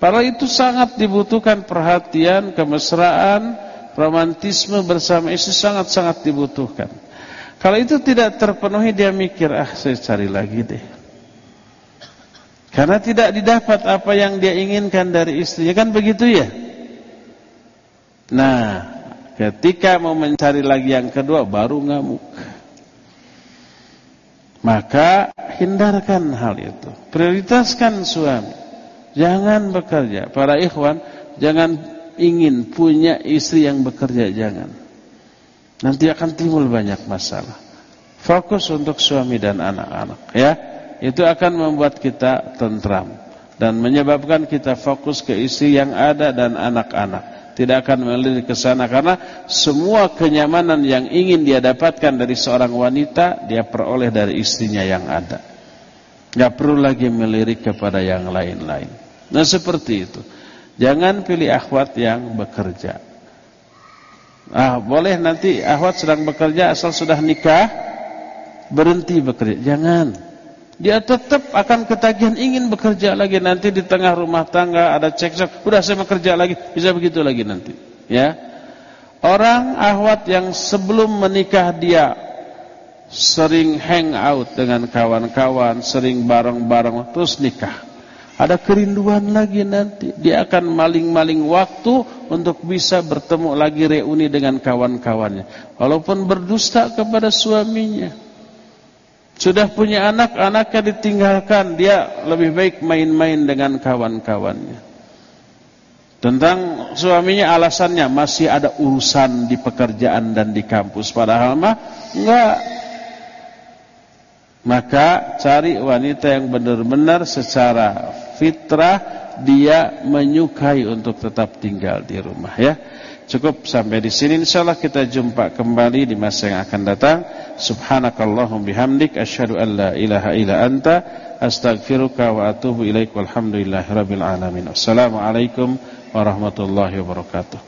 Padahal itu sangat dibutuhkan perhatian, kemesraan, romantisme bersama istri sangat-sangat dibutuhkan. Kalau itu tidak terpenuhi dia mikir, ah saya cari lagi deh. Karena tidak didapat apa yang dia inginkan dari istrinya, kan begitu ya? Nah, ketika mau mencari lagi yang kedua baru ngamuk. Maka hindarkan hal itu. Prioritaskan suami. Jangan bekerja. Para ikhwan, jangan ingin punya istri yang bekerja, jangan. Nanti akan timbul banyak masalah. Fokus untuk suami dan anak-anak, ya. Itu akan membuat kita tentram dan menyebabkan kita fokus ke istri yang ada dan anak-anak tidak akan melirik ke sana karena semua kenyamanan yang ingin dia dapatkan dari seorang wanita dia peroleh dari istrinya yang ada. Gak perlu lagi melirik kepada yang lain-lain. Nah seperti itu. Jangan pilih akhwat yang bekerja. Ah boleh nanti akhwat sedang bekerja asal sudah nikah berhenti bekerja. Jangan dia tetap akan ketagihan ingin bekerja lagi nanti di tengah rumah tangga ada cekcok, udah saya bekerja lagi, bisa begitu lagi nanti. Ya. Orang ahwat yang sebelum menikah dia sering hang out dengan kawan-kawan, sering bareng-bareng terus nikah. Ada kerinduan lagi nanti. Dia akan maling-maling waktu untuk bisa bertemu lagi reuni dengan kawan-kawannya. Walaupun berdusta kepada suaminya. Sudah punya anak, anaknya ditinggalkan, dia lebih baik main-main dengan kawan-kawannya. Tentang suaminya alasannya masih ada urusan di pekerjaan dan di kampus. Padahal mah enggak. Maka cari wanita yang benar-benar secara fitrah dia menyukai untuk tetap tinggal di rumah ya. Cukup sampai di sini insyaallah kita jumpa kembali di masa yang akan datang. Subhanakallahum bihamdik asyhadu an la ilaha illa anta astaghfiruka wa atubu ilaik walhamdulillahirabbil alamin. Assalamualaikum warahmatullahi wabarakatuh.